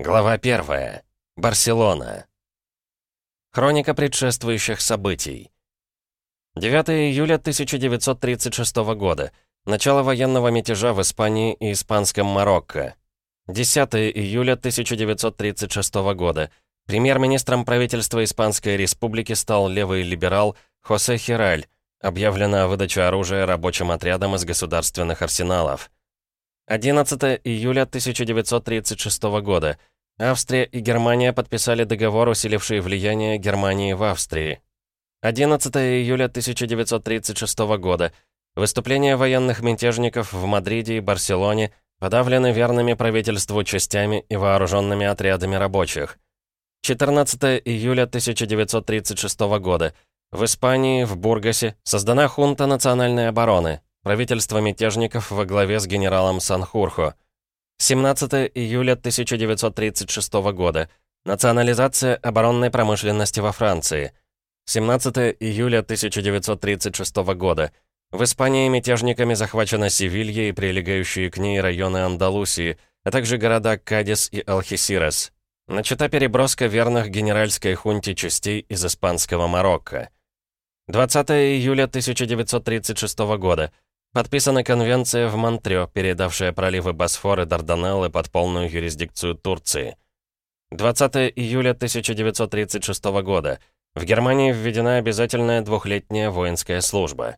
Глава 1. Барселона. Хроника предшествующих событий. 9 июля 1936 года. Начало военного мятежа в Испании и Испанском Марокко. 10 июля 1936 года. Премьер-министром правительства Испанской Республики стал левый либерал Хосе Хираль. Объявлена выдача оружия рабочим отрядам из государственных арсеналов. 11 июля 1936 года. Австрия и Германия подписали договор, усиливший влияние Германии в Австрии. 11 июля 1936 года. Выступления военных мятежников в Мадриде и Барселоне подавлены верными правительству частями и вооруженными отрядами рабочих. 14 июля 1936 года. В Испании, в Бургасе, создана хунта национальной обороны, Правительство мятежников во главе с генералом Санхурхо. 17 июля 1936 года. Национализация оборонной промышленности во Франции. 17 июля 1936 года. В Испании мятежниками захвачена Севилья и прилегающие к ней районы Андалусии, а также города Кадис и Алхесирес. Начата переброска верных генеральской хунте частей из испанского Марокко. 20 июля 1936 года. Подписана конвенция в Монтрё, передавшая проливы Босфор и Дарданеллы под полную юрисдикцию Турции. 20 июля 1936 года. В Германии введена обязательная двухлетняя воинская служба.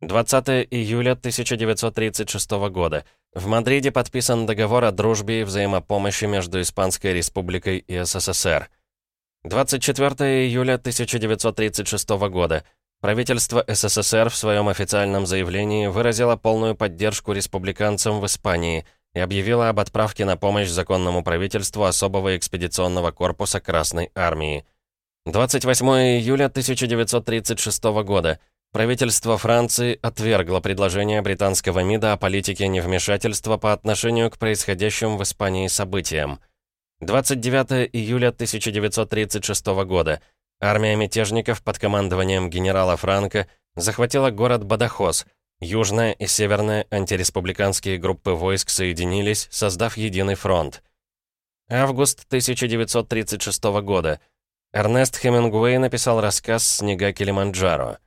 20 июля 1936 года. В Мадриде подписан договор о дружбе и взаимопомощи между Испанской Республикой и СССР. 24 июля 1936 года. Правительство СССР в своем официальном заявлении выразило полную поддержку республиканцам в Испании и объявило об отправке на помощь законному правительству особого экспедиционного корпуса Красной Армии. 28 июля 1936 года. Правительство Франции отвергло предложение британского МИДа о политике невмешательства по отношению к происходящим в Испании событиям. 29 июля 1936 года. Армия мятежников под командованием генерала Франка захватила город Бадахос. Южная и северная антиреспубликанские группы войск соединились, создав единый фронт. Август 1936 года. Эрнест Хемингуэй написал рассказ «Снега Килиманджаро».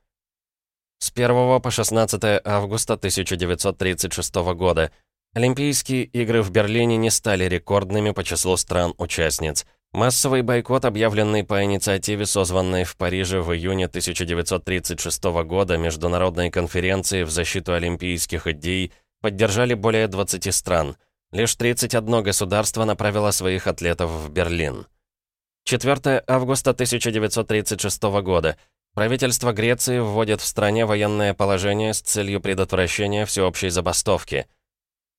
С 1 по 16 августа 1936 года Олимпийские игры в Берлине не стали рекордными по числу стран-участниц. Массовый бойкот, объявленный по инициативе, созванной в Париже в июне 1936 года Международной конференции в защиту олимпийских идей, поддержали более 20 стран. Лишь 31 государство направило своих атлетов в Берлин. 4 августа 1936 года. Правительство Греции вводит в стране военное положение с целью предотвращения всеобщей забастовки.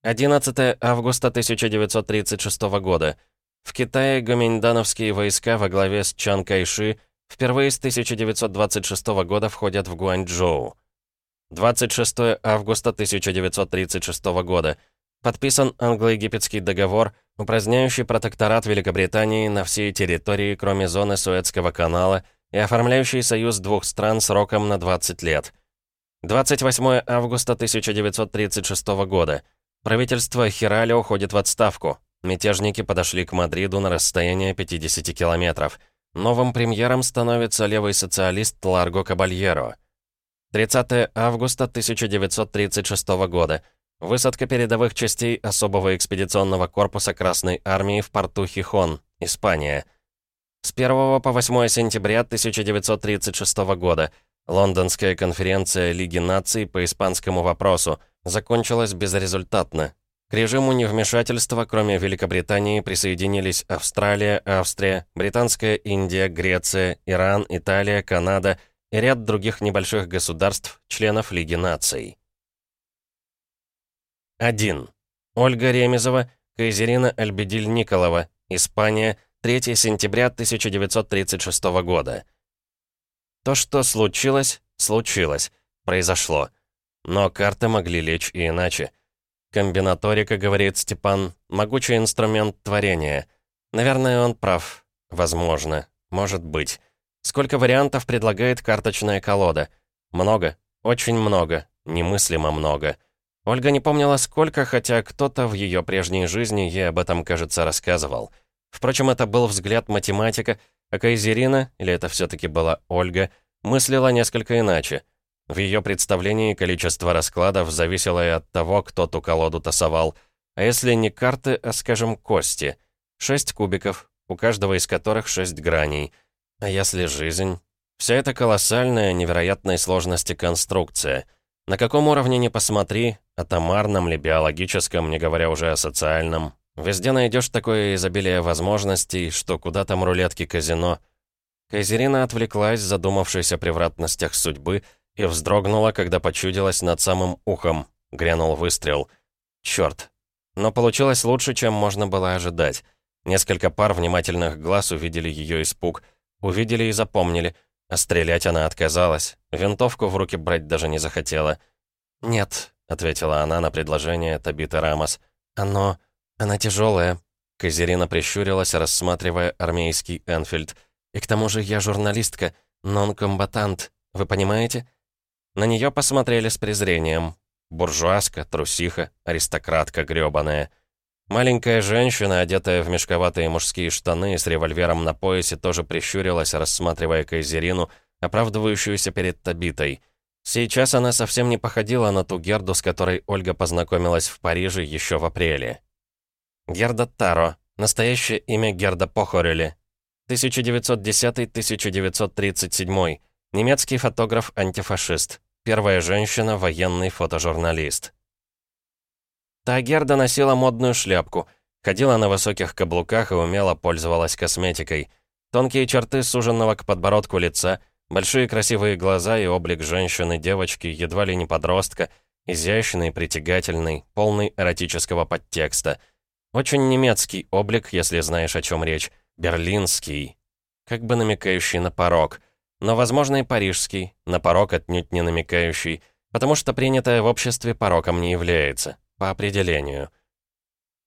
11 августа 1936 года. В Китае гоминдановские войска во главе с Чан Кайши впервые с 1926 года входят в Гуанчжоу. 26 августа 1936 года. Подписан англо-египетский договор, упраздняющий протекторат Великобритании на всей территории, кроме зоны Суэцкого канала, и оформляющий союз двух стран сроком на 20 лет. 28 августа 1936 года. Правительство Хирали уходит в отставку. Мятежники подошли к Мадриду на расстояние 50 километров. Новым премьером становится левый социалист Ларго Кабальеро. 30 августа 1936 года. Высадка передовых частей особого экспедиционного корпуса Красной Армии в порту Хихон, Испания. С 1 по 8 сентября 1936 года. Лондонская конференция Лиги наций по испанскому вопросу закончилась безрезультатно. К режиму невмешательства, кроме Великобритании, присоединились Австралия, Австрия, Британская Индия, Греция, Иран, Италия, Канада и ряд других небольших государств, членов Лиги наций. 1. Ольга Ремезова, Кайзерина Альбедиль-Николова, Испания, 3 сентября 1936 года. То, что случилось, случилось, произошло. Но карты могли лечь и иначе. Комбинаторика, говорит Степан, могучий инструмент творения. Наверное, он прав. Возможно. Может быть. Сколько вариантов предлагает карточная колода? Много. Очень много. Немыслимо много. Ольга не помнила сколько, хотя кто-то в ее прежней жизни ей об этом, кажется, рассказывал. Впрочем, это был взгляд математика, а Кайзерина, или это все-таки была Ольга, мыслила несколько иначе. В ее представлении количество раскладов зависело и от того, кто ту колоду тасовал. А если не карты, а, скажем, кости? Шесть кубиков, у каждого из которых шесть граней. А если жизнь? Вся эта колоссальная, невероятной сложности конструкция. На каком уровне не посмотри, атомарном ли, биологическом, не говоря уже о социальном, везде найдешь такое изобилие возможностей, что куда там рулетки казино. Кайзерина отвлеклась, задумавшись о превратностях судьбы, и вздрогнула, когда почудилась над самым ухом. Грянул выстрел. Черт. Но получилось лучше, чем можно было ожидать. Несколько пар внимательных глаз увидели ее испуг. Увидели и запомнили. А стрелять она отказалась. Винтовку в руки брать даже не захотела. «Нет», — ответила она на предложение Табиты Рамос. «Оно... она тяжелая. Казерина прищурилась, рассматривая армейский Энфильд. «И к тому же я журналистка, нон-комбатант. Вы понимаете?» На нее посмотрели с презрением. Буржуазка, трусиха, аристократка грёбаная. Маленькая женщина, одетая в мешковатые мужские штаны с револьвером на поясе, тоже прищурилась, рассматривая Кайзерину, оправдывающуюся перед Табитой. Сейчас она совсем не походила на ту Герду, с которой Ольга познакомилась в Париже еще в апреле. Герда Таро. Настоящее имя Герда Похорели. 1910-1937. Немецкий фотограф-антифашист. Первая женщина, военный фотожурналист. Та Герда носила модную шляпку, ходила на высоких каблуках и умело пользовалась косметикой. Тонкие черты суженного к подбородку лица, большие красивые глаза и облик женщины-девочки, едва ли не подростка, изящный, притягательный, полный эротического подтекста. Очень немецкий облик, если знаешь, о чем речь, берлинский, как бы намекающий на порог — но, возможно, и парижский, на порог отнюдь не намекающий, потому что принятое в обществе пороком не является, по определению.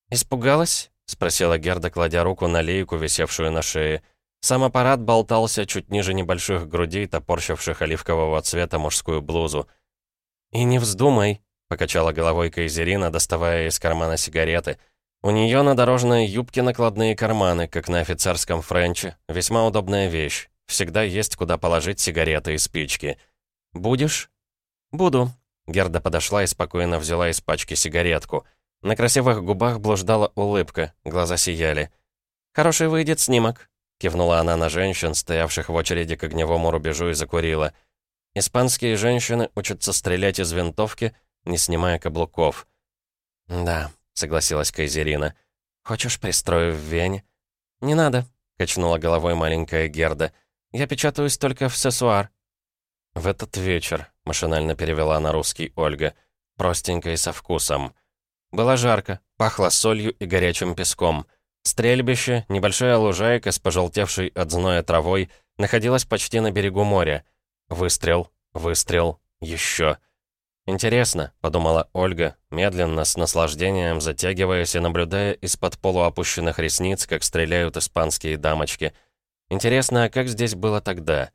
«Испугалась?» — спросила Герда, кладя руку на лейку, висевшую на шее. Сам аппарат болтался чуть ниже небольших грудей, топорщивших оливкового цвета мужскую блузу. «И не вздумай», — покачала головой Кайзерина, доставая из кармана сигареты. «У нее на дорожной юбке накладные карманы, как на офицерском френче. Весьма удобная вещь. Всегда есть куда положить сигареты и спички. «Будешь?» «Буду». Герда подошла и спокойно взяла из пачки сигаретку. На красивых губах блуждала улыбка, глаза сияли. «Хороший выйдет снимок», — кивнула она на женщин, стоявших в очереди к огневому рубежу, и закурила. «Испанские женщины учатся стрелять из винтовки, не снимая каблуков». «Да», — согласилась Кайзерина. «Хочешь, пристрою в Вене?» «Не надо», — качнула головой маленькая Герда. Я печатаюсь только в сессуар». «В этот вечер», — машинально перевела на русский Ольга, простенько и со вкусом. Было жарко, пахло солью и горячим песком. Стрельбище, небольшая лужайка с пожелтевшей от зноя травой, находилась почти на берегу моря. Выстрел, выстрел, еще. «Интересно», — подумала Ольга, медленно, с наслаждением затягиваясь и наблюдая из-под полуопущенных ресниц, как стреляют испанские дамочки — Интересно, а как здесь было тогда?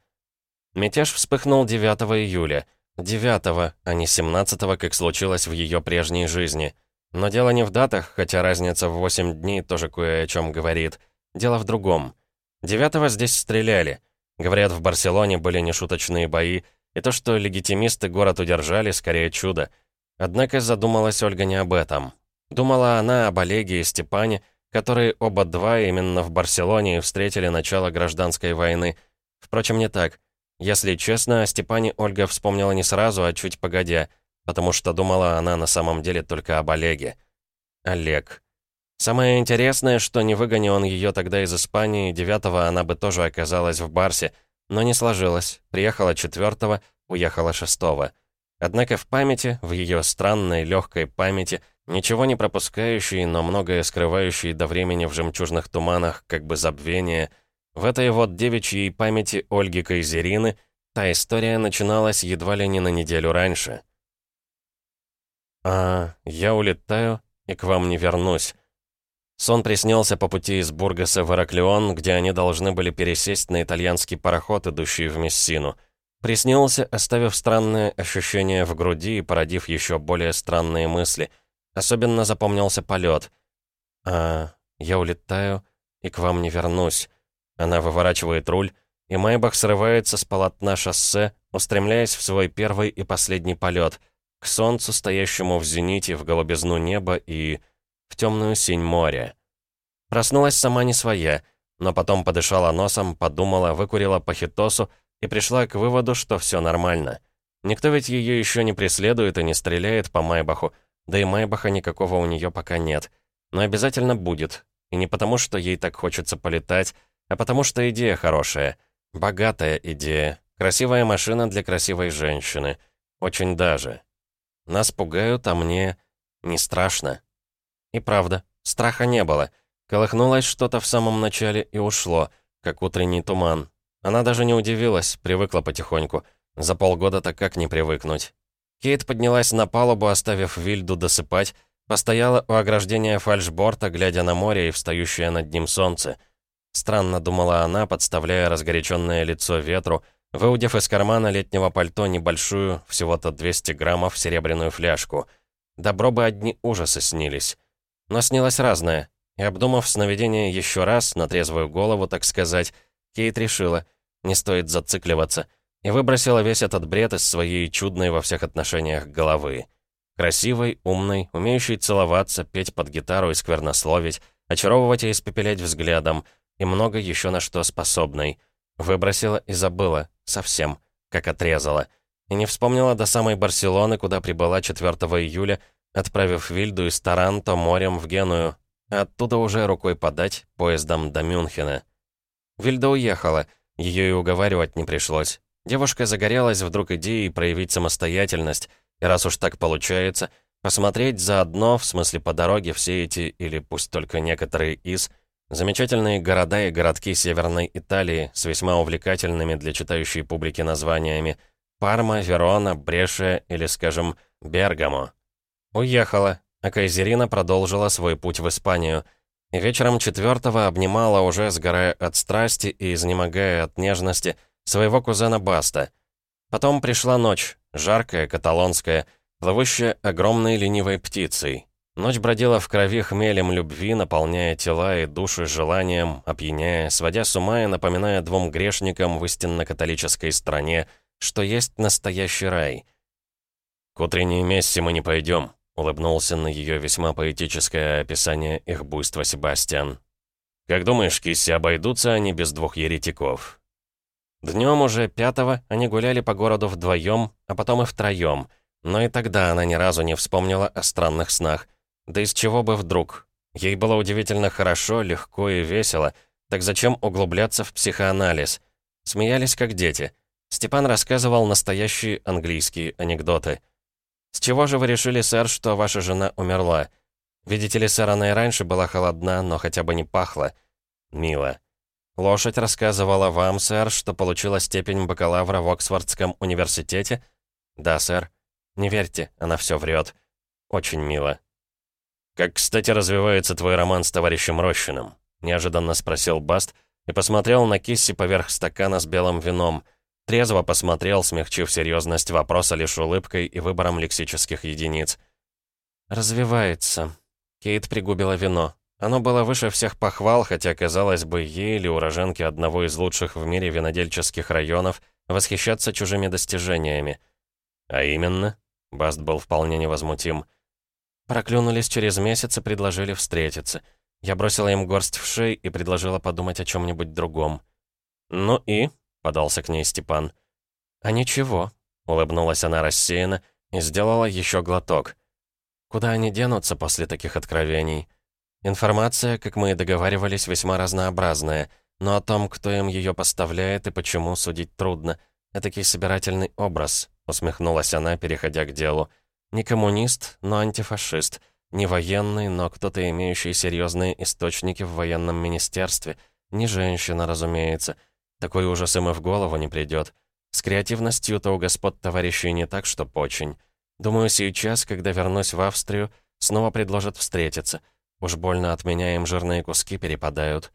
Мятеж вспыхнул 9 июля. 9, а не 17, как случилось в ее прежней жизни. Но дело не в датах, хотя разница в 8 дней тоже кое о чем говорит. Дело в другом. 9 здесь стреляли. Говорят, в Барселоне были нешуточные бои, и то, что легитимисты город удержали, скорее чудо. Однако задумалась Ольга не об этом. Думала она об Олеге и Степане, которые оба два именно в Барселоне встретили начало гражданской войны. Впрочем, не так. Если честно, о Степане Ольга вспомнила не сразу, а чуть погодя, потому что думала она на самом деле только об Олеге. Олег. Самое интересное, что не выгони он ее тогда из Испании, девятого она бы тоже оказалась в Барсе, но не сложилось. Приехала четвертого, уехала шестого. Однако в памяти, в ее странной легкой памяти, Ничего не пропускающий, но многое скрывающий до времени в жемчужных туманах, как бы забвение. В этой вот девичьей памяти Ольги Кайзерины та история начиналась едва ли не на неделю раньше. «А, я улетаю и к вам не вернусь». Сон приснился по пути из Бургаса в Ираклион, где они должны были пересесть на итальянский пароход, идущий в Мессину. Приснился, оставив странное ощущение в груди и породив еще более странные мысли — Особенно запомнился полет. А я улетаю и к вам не вернусь». Она выворачивает руль, и Майбах срывается с полотна шоссе, устремляясь в свой первый и последний полет к солнцу, стоящему в зените, в голубизну неба и в темную синь моря. Проснулась сама не своя, но потом подышала носом, подумала, выкурила пахитосу и пришла к выводу, что все нормально. Никто ведь ее еще не преследует и не стреляет по Майбаху, да и Майбаха никакого у нее пока нет. Но обязательно будет. И не потому, что ей так хочется полетать, а потому что идея хорошая. Богатая идея. Красивая машина для красивой женщины. Очень даже. Нас пугают, а мне не страшно. И правда, страха не было. Колыхнулось что-то в самом начале и ушло, как утренний туман. Она даже не удивилась, привыкла потихоньку. За полгода-то как не привыкнуть. Кейт поднялась на палубу, оставив Вильду досыпать, постояла у ограждения фальшборта, глядя на море и встающее над ним солнце. Странно думала она, подставляя разгоряченное лицо ветру, выудив из кармана летнего пальто небольшую, всего-то 200 граммов, серебряную фляжку. Добро бы одни ужасы снились. Но снилось разное. И обдумав сновидение еще раз, на трезвую голову, так сказать, Кейт решила, не стоит зацикливаться, и выбросила весь этот бред из своей чудной во всех отношениях головы. Красивой, умной, умеющей целоваться, петь под гитару и сквернословить, очаровывать и испепелять взглядом, и много еще на что способной. Выбросила и забыла, совсем, как отрезала. И не вспомнила до самой Барселоны, куда прибыла 4 июля, отправив Вильду из Таранто морем в Геную, а оттуда уже рукой подать поездом до Мюнхена. Вильда уехала, ее и уговаривать не пришлось. Девушка загорелась вдруг идеей проявить самостоятельность, и раз уж так получается, посмотреть заодно, в смысле по дороге, все эти, или пусть только некоторые из, замечательные города и городки Северной Италии с весьма увлекательными для читающей публики названиями Парма, Верона, Брешия или, скажем, Бергамо. Уехала, а Кайзерина продолжила свой путь в Испанию. И вечером четвертого обнимала, уже сгорая от страсти и изнемогая от нежности, своего кузена Баста. Потом пришла ночь, жаркая, каталонская, плывущая огромной ленивой птицей. Ночь бродила в крови хмелем любви, наполняя тела и души желанием, опьяняя, сводя с ума и напоминая двум грешникам в истинно-католической стране, что есть настоящий рай. «К утренней мессе мы не пойдем», — улыбнулся на ее весьма поэтическое описание их буйства Себастьян. «Как думаешь, Кисси, обойдутся они без двух еретиков?» Днем уже пятого они гуляли по городу вдвоем, а потом и втроем, но и тогда она ни разу не вспомнила о странных снах. Да из чего бы вдруг? Ей было удивительно хорошо, легко и весело, так зачем углубляться в психоанализ? Смеялись как дети. Степан рассказывал настоящие английские анекдоты. «С чего же вы решили, сэр, что ваша жена умерла? Видите ли, сэр, она и раньше была холодна, но хотя бы не пахла. Мило. Лошадь рассказывала вам, сэр, что получила степень бакалавра в Оксфордском университете? Да, сэр. Не верьте, она все врет. Очень мило. «Как, кстати, развивается твой роман с товарищем Рощиным?» — неожиданно спросил Баст и посмотрел на Кисси поверх стакана с белым вином — Трезво посмотрел, смягчив серьезность вопроса лишь улыбкой и выбором лексических единиц. «Развивается». Кейт пригубила вино. Оно было выше всех похвал, хотя, казалось бы, ей или уроженке одного из лучших в мире винодельческих районов восхищаться чужими достижениями. «А именно?» — Баст был вполне невозмутим. Проклюнулись через месяц и предложили встретиться. Я бросила им горсть в шеи и предложила подумать о чем-нибудь другом. «Ну и?» — подался к ней Степан. «А ничего», — улыбнулась она рассеянно и сделала еще глоток. «Куда они денутся после таких откровений? Информация, как мы и договаривались, весьма разнообразная, но о том, кто им ее поставляет и почему, судить трудно. Этакий собирательный образ», — усмехнулась она, переходя к делу. «Не коммунист, но антифашист. Не военный, но кто-то, имеющий серьезные источники в военном министерстве. Не женщина, разумеется». Такой ужас им и в голову не придет. С креативностью-то у господ товарищей не так, что очень. Думаю, сейчас, когда вернусь в Австрию, снова предложат встретиться. Уж больно от меня им жирные куски перепадают.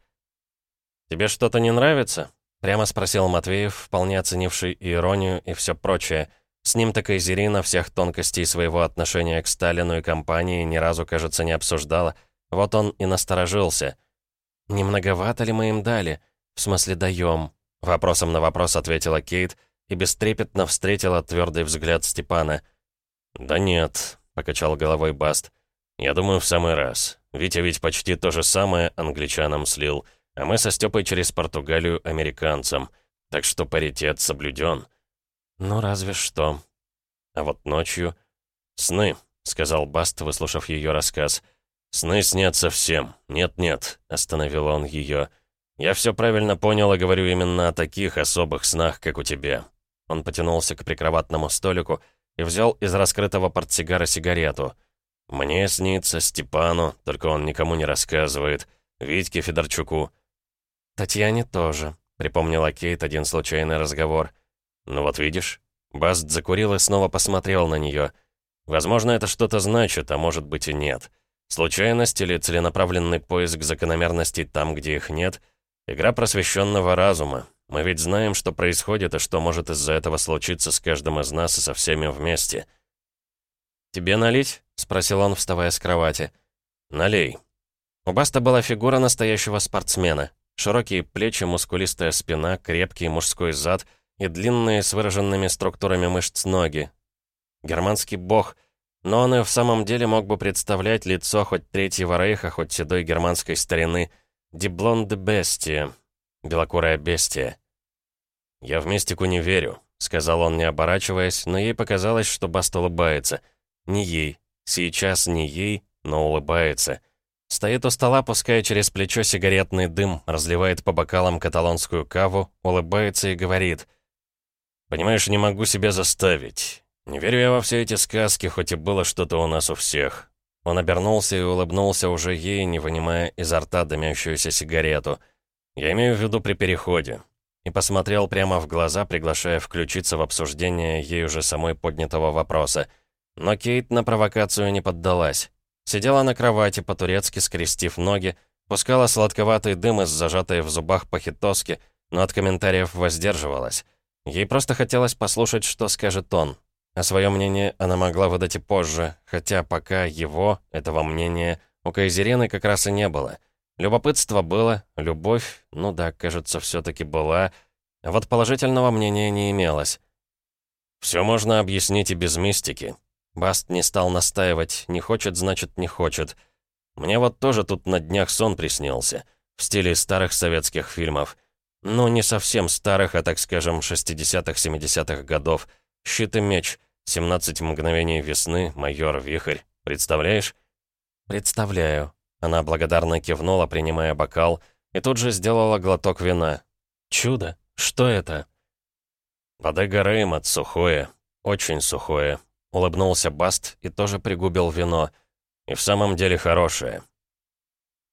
«Тебе что-то не нравится?» — прямо спросил Матвеев, вполне оценивший иронию и все прочее. С ним так и Зерина всех тонкостей своего отношения к Сталину и компании ни разу, кажется, не обсуждала. Вот он и насторожился. «Не многовато ли мы им дали? В смысле, даем?» Вопросом на вопрос ответила Кейт и бестрепетно встретила твердый взгляд Степана. «Да нет», — покачал головой Баст. «Я думаю, в самый раз. Витя ведь почти то же самое англичанам слил, а мы со Степой через Португалию американцам. Так что паритет соблюден». «Ну, разве что». А вот ночью... «Сны», — сказал Баст, выслушав ее рассказ. «Сны снятся всем. Нет-нет», — остановил он ее. «Я все правильно понял и говорю именно о таких особых снах, как у тебя». Он потянулся к прикроватному столику и взял из раскрытого портсигара сигарету. «Мне снится Степану, только он никому не рассказывает. Витьке Федорчуку». «Татьяне тоже», — припомнила Кейт один случайный разговор. «Ну вот видишь». Баст закурил и снова посмотрел на нее. «Возможно, это что-то значит, а может быть и нет. Случайность или целенаправленный поиск закономерностей там, где их нет — Игра просвещенного разума. Мы ведь знаем, что происходит и что может из-за этого случиться с каждым из нас и со всеми вместе. «Тебе налить?» — спросил он, вставая с кровати. «Налей». У Баста была фигура настоящего спортсмена. Широкие плечи, мускулистая спина, крепкий мужской зад и длинные с выраженными структурами мышц ноги. Германский бог, но он и в самом деле мог бы представлять лицо хоть Третьего Рейха, хоть седой германской старины — Диблон де бестия. Белокурая бестия. «Я в мистику не верю», — сказал он, не оборачиваясь, но ей показалось, что Баст улыбается. Не ей. Сейчас не ей, но улыбается. Стоит у стола, пуская через плечо сигаретный дым, разливает по бокалам каталонскую каву, улыбается и говорит. «Понимаешь, не могу себя заставить. Не верю я во все эти сказки, хоть и было что-то у нас у всех. Он обернулся и улыбнулся уже ей, не вынимая изо рта дымящуюся сигарету. «Я имею в виду при переходе». И посмотрел прямо в глаза, приглашая включиться в обсуждение ей уже самой поднятого вопроса. Но Кейт на провокацию не поддалась. Сидела на кровати, по-турецки скрестив ноги, пускала сладковатый дым из зажатой в зубах пахитоски, но от комментариев воздерживалась. Ей просто хотелось послушать, что скажет он, а свое мнение она могла выдать и позже, хотя пока его, этого мнения, у Кайзерены как раз и не было. Любопытство было, любовь, ну да, кажется, все-таки была, а вот положительного мнения не имелось. Все можно объяснить и без мистики. Баст не стал настаивать, не хочет, значит, не хочет. Мне вот тоже тут на днях сон приснился, в стиле старых советских фильмов. Ну, не совсем старых, а, так скажем, 60-70-х годов. Щит и меч — «17 мгновений весны, майор Вихрь. Представляешь?» «Представляю». Она благодарно кивнула, принимая бокал, и тут же сделала глоток вина. «Чудо! Что это?» «Вода Гареймат, сухое. Очень сухое». Улыбнулся Баст и тоже пригубил вино. «И в самом деле хорошее».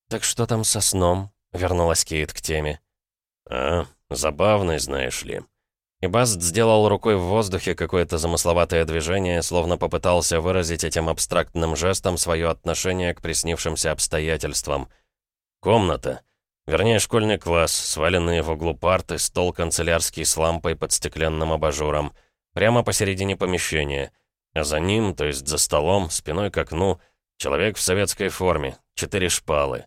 «Так что там со сном?» — вернулась Кейт к теме. «А, забавный, знаешь ли». И Баст сделал рукой в воздухе какое-то замысловатое движение, словно попытался выразить этим абстрактным жестом свое отношение к приснившимся обстоятельствам. Комната. Вернее, школьный класс, сваленные в углу парты, стол канцелярский с лампой под стеклянным абажуром. Прямо посередине помещения. А за ним, то есть за столом, спиной к окну, человек в советской форме, четыре шпалы.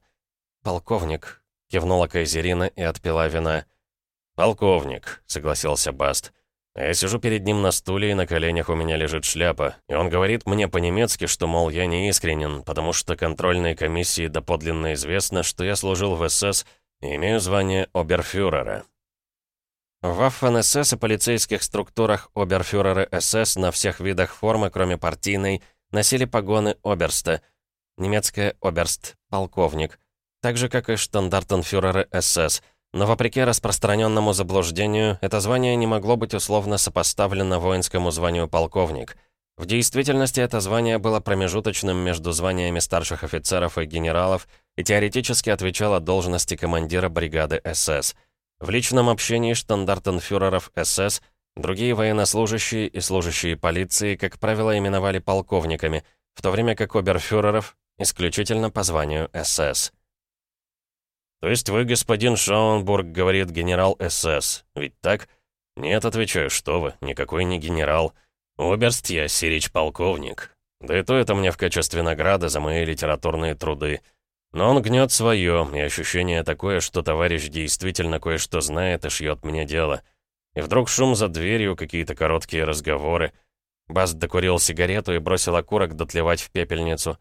«Полковник», — кивнула Кайзерина и отпила вина, — «Полковник», — согласился Баст. А я сижу перед ним на стуле, и на коленях у меня лежит шляпа. И он говорит мне по-немецки, что, мол, я не искренен, потому что контрольной комиссии доподлинно известно, что я служил в СС и имею звание оберфюрера. В Waffen-СС и полицейских структурах оберфюреры СС на всех видах формы, кроме партийной, носили погоны оберста. Немецкая оберст, полковник. Так же, как и штандартенфюреры СС — но вопреки распространенному заблуждению, это звание не могло быть условно сопоставлено воинскому званию полковник. В действительности это звание было промежуточным между званиями старших офицеров и генералов и теоретически отвечало должности командира бригады СС. В личном общении штандартенфюреров СС другие военнослужащие и служащие полиции, как правило, именовали полковниками, в то время как оберфюреров исключительно по званию СС. «То есть вы, господин Шаунбург, говорит генерал СС, ведь так?» «Нет, отвечаю, что вы, никакой не генерал. Оберст я, Сирич полковник. Да и то это мне в качестве награды за мои литературные труды. Но он гнет свое, и ощущение такое, что товарищ действительно кое-что знает и шьет мне дело. И вдруг шум за дверью, какие-то короткие разговоры. Баст докурил сигарету и бросил окурок дотлевать в пепельницу.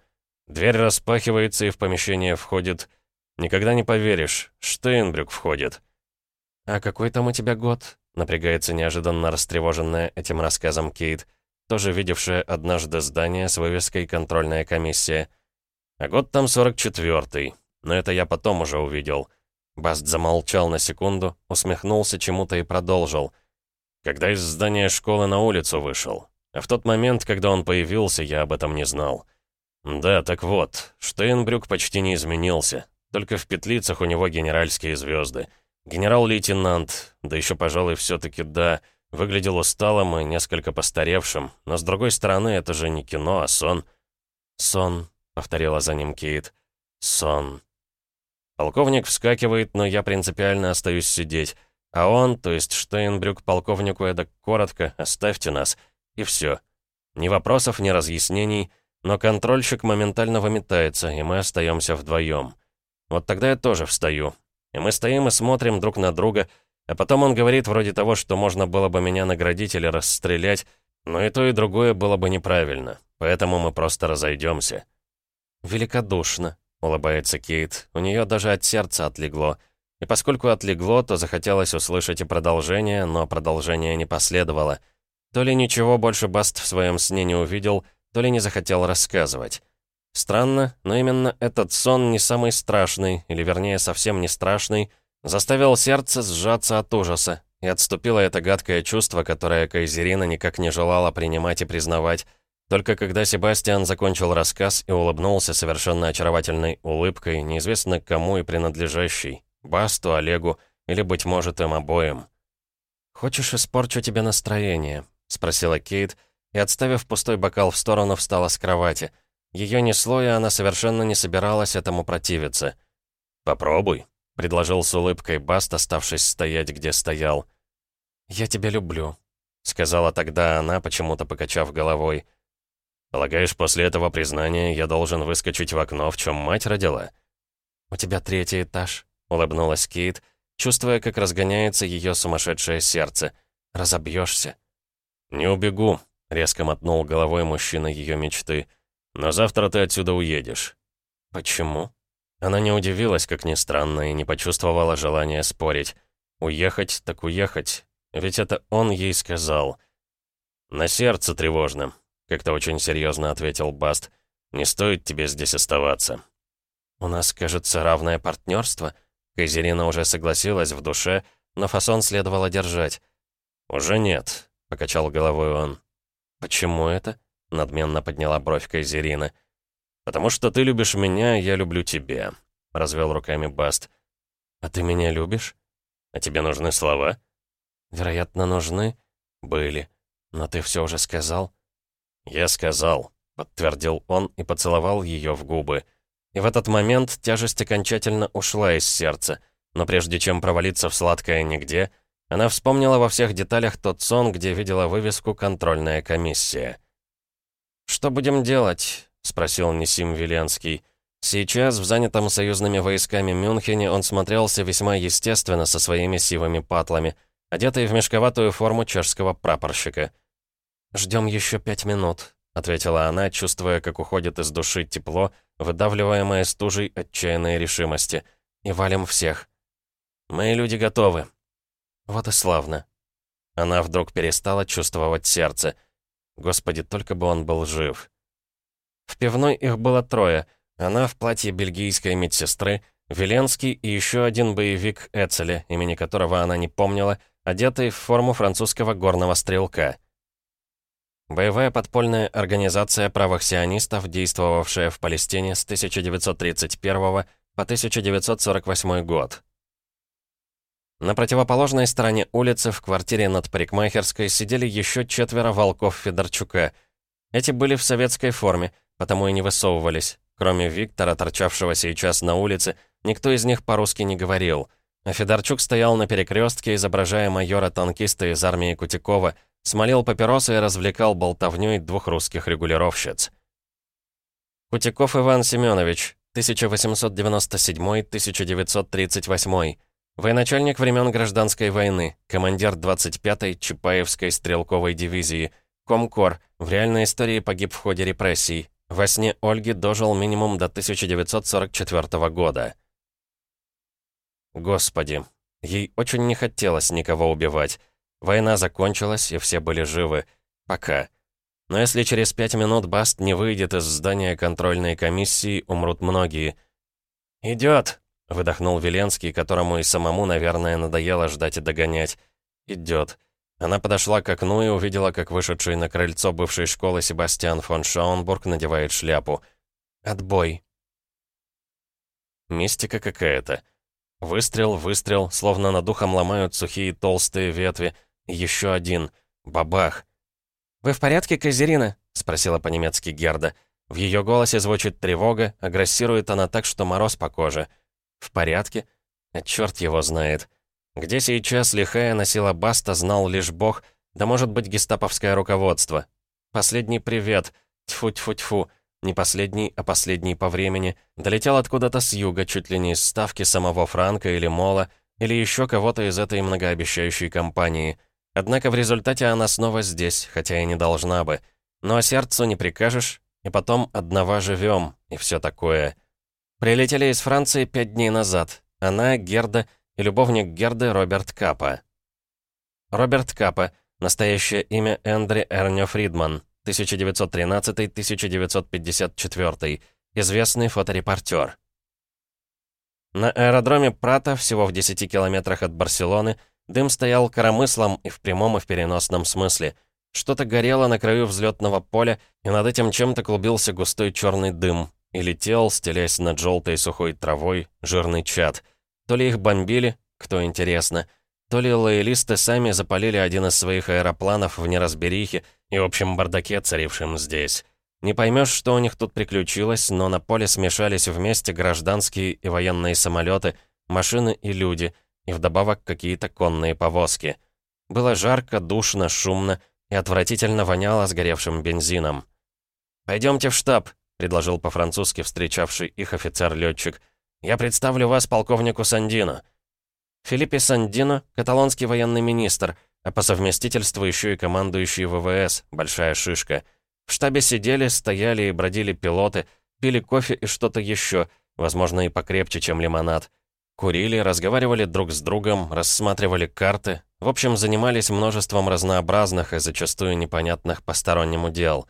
Дверь распахивается, и в помещение входит... Никогда не поверишь, Штейнбрюк входит. «А какой там у тебя год?» — напрягается неожиданно растревоженная этим рассказом Кейт, тоже видевшая однажды здание с вывеской «Контрольная комиссия». А год там 44-й. Но это я потом уже увидел. Баст замолчал на секунду, усмехнулся чему-то и продолжил. Когда из здания школы на улицу вышел. А в тот момент, когда он появился, я об этом не знал. Да, так вот, Штейнбрюк почти не изменился. Только в петлицах у него генеральские звезды. Генерал-лейтенант, да еще, пожалуй, все-таки да, выглядел усталым и несколько постаревшим. Но с другой стороны, это же не кино, а сон. Сон, повторила за ним Кейт. «Сон». Полковник вскакивает, но я принципиально остаюсь сидеть. А он, то есть Штейнбрюк, полковнику эдак коротко, оставьте нас. И все. Ни вопросов, ни разъяснений, но контрольщик моментально выметается, и мы остаемся вдвоем. Вот тогда я тоже встаю. И мы стоим и смотрим друг на друга, а потом он говорит вроде того, что можно было бы меня наградить или расстрелять, но и то, и другое было бы неправильно, поэтому мы просто разойдемся. «Великодушно», — улыбается Кейт. У нее даже от сердца отлегло. И поскольку отлегло, то захотелось услышать и продолжение, но продолжение не последовало. То ли ничего больше Баст в своем сне не увидел, то ли не захотел рассказывать. Странно, но именно этот сон не самый страшный, или вернее совсем не страшный, заставил сердце сжаться от ужаса, и отступило это гадкое чувство, которое Кайзерина никак не желала принимать и признавать, только когда Себастьян закончил рассказ и улыбнулся совершенно очаровательной улыбкой, неизвестно кому и принадлежащей, Басту, Олегу или, быть может, им обоим. «Хочешь, испорчу тебе настроение?» — спросила Кейт, и, отставив пустой бокал в сторону, встала с кровати. Ее несло, и она совершенно не собиралась этому противиться. «Попробуй», — предложил с улыбкой Баст, оставшись стоять, где стоял. «Я тебя люблю», — сказала тогда она, почему-то покачав головой. Полагаешь, после этого признания я должен выскочить в окно, в чем мать родила?» «У тебя третий этаж», — улыбнулась Кейт, чувствуя, как разгоняется ее сумасшедшее сердце. «Разобьешься». «Не убегу», — резко мотнул головой мужчина ее мечты. «Но завтра ты отсюда уедешь». «Почему?» Она не удивилась, как ни странно, и не почувствовала желания спорить. Уехать так уехать. Ведь это он ей сказал. «На сердце тревожно. Как-то очень серьезно ответил Баст. «Не стоит тебе здесь оставаться». «У нас, кажется, равное партнерство. Кайзерина уже согласилась в душе, но фасон следовало держать. «Уже нет», — покачал головой он. «Почему это?» — надменно подняла бровь Кайзерина. «Потому что ты любишь меня, я люблю тебя», — развел руками Баст. «А ты меня любишь?» «А тебе нужны слова?» «Вероятно, нужны. Были. Но ты все уже сказал». «Я сказал», — подтвердил он и поцеловал ее в губы. И в этот момент тяжесть окончательно ушла из сердца. Но прежде чем провалиться в сладкое нигде, она вспомнила во всех деталях тот сон, где видела вывеску «Контрольная комиссия». «Что будем делать?» — спросил Несим Веленский. Сейчас, в занятом союзными войсками Мюнхене, он смотрелся весьма естественно со своими сивыми патлами, одетый в мешковатую форму чешского прапорщика — «Ждем еще пять минут», — ответила она, чувствуя, как уходит из души тепло, выдавливаемое стужей отчаянной решимости. «И валим всех». «Мои люди готовы». «Вот и славно». Она вдруг перестала чувствовать сердце. Господи, только бы он был жив. В пивной их было трое. Она в платье бельгийской медсестры, Веленский и еще один боевик Эцеля, имени которого она не помнила, одетый в форму французского горного стрелка. Боевая подпольная организация правых сионистов, действовавшая в Палестине с 1931 по 1948 год. На противоположной стороне улицы в квартире над парикмахерской сидели еще четверо волков Федорчука. Эти были в советской форме, потому и не высовывались. Кроме Виктора, торчавшего сейчас на улице, никто из них по-русски не говорил. А Федорчук стоял на перекрестке, изображая майора-танкиста из армии Кутякова, Смолил папиросы и развлекал болтовнёй двух русских регулировщиц. Кутяков Иван Семенович, 1897-1938. Военачальник времен Гражданской войны, командир 25-й Чапаевской стрелковой дивизии, Комкор, в реальной истории погиб в ходе репрессий. Во сне Ольги дожил минимум до 1944 года. Господи, ей очень не хотелось никого убивать. Война закончилась, и все были живы. Пока. Но если через пять минут Баст не выйдет из здания контрольной комиссии, умрут многие. «Идёт!» — выдохнул Веленский, которому и самому, наверное, надоело ждать и догонять. «Идёт». Она подошла к окну и увидела, как вышедший на крыльцо бывшей школы Себастьян фон Шаунбург надевает шляпу. «Отбой!» Мистика какая-то. Выстрел, выстрел, словно над ухом ломают сухие толстые ветви. Еще один. Бабах. «Вы в порядке, Казерина?» — спросила по-немецки Герда. В ее голосе звучит тревога, агрессирует она так, что мороз по коже. «В порядке?» А черт его знает. Где сейчас лихая носила Баста, знал лишь бог, да может быть гестаповское руководство. Последний привет. Тьфу-тьфу-тьфу. Не последний, а последний по времени. Долетел откуда-то с юга, чуть ли не из ставки самого Франка или Мола, или еще кого-то из этой многообещающей компании. Однако в результате она снова здесь, хотя и не должна бы. Но сердцу не прикажешь, и потом одного живем, и все такое. Прилетели из Франции пять дней назад. Она, Герда и любовник Герды Роберт Капа. Роберт Капа, настоящее имя Эндри Эрнё Фридман, 1913-1954, известный фоторепортер. На аэродроме Прата, всего в 10 километрах от Барселоны, Дым стоял коромыслом и в прямом, и в переносном смысле. Что-то горело на краю взлетного поля, и над этим чем-то клубился густой черный дым. И летел, стелясь над желтой сухой травой, жирный чад. То ли их бомбили, кто интересно, то ли лоялисты сами запалили один из своих аэропланов в неразберихе и общем бардаке, царившем здесь. Не поймешь, что у них тут приключилось, но на поле смешались вместе гражданские и военные самолеты, машины и люди — и вдобавок какие-то конные повозки. Было жарко, душно, шумно и отвратительно воняло сгоревшим бензином. «Пойдемте в штаб», — предложил по-французски встречавший их офицер-летчик. «Я представлю вас полковнику Сандино». Филиппе Сандино — каталонский военный министр, а по совместительству еще и командующий ВВС, большая шишка. В штабе сидели, стояли и бродили пилоты, пили кофе и что-то еще, возможно, и покрепче, чем лимонад. Курили, разговаривали друг с другом, рассматривали карты. В общем, занимались множеством разнообразных и зачастую непонятных постороннему дел.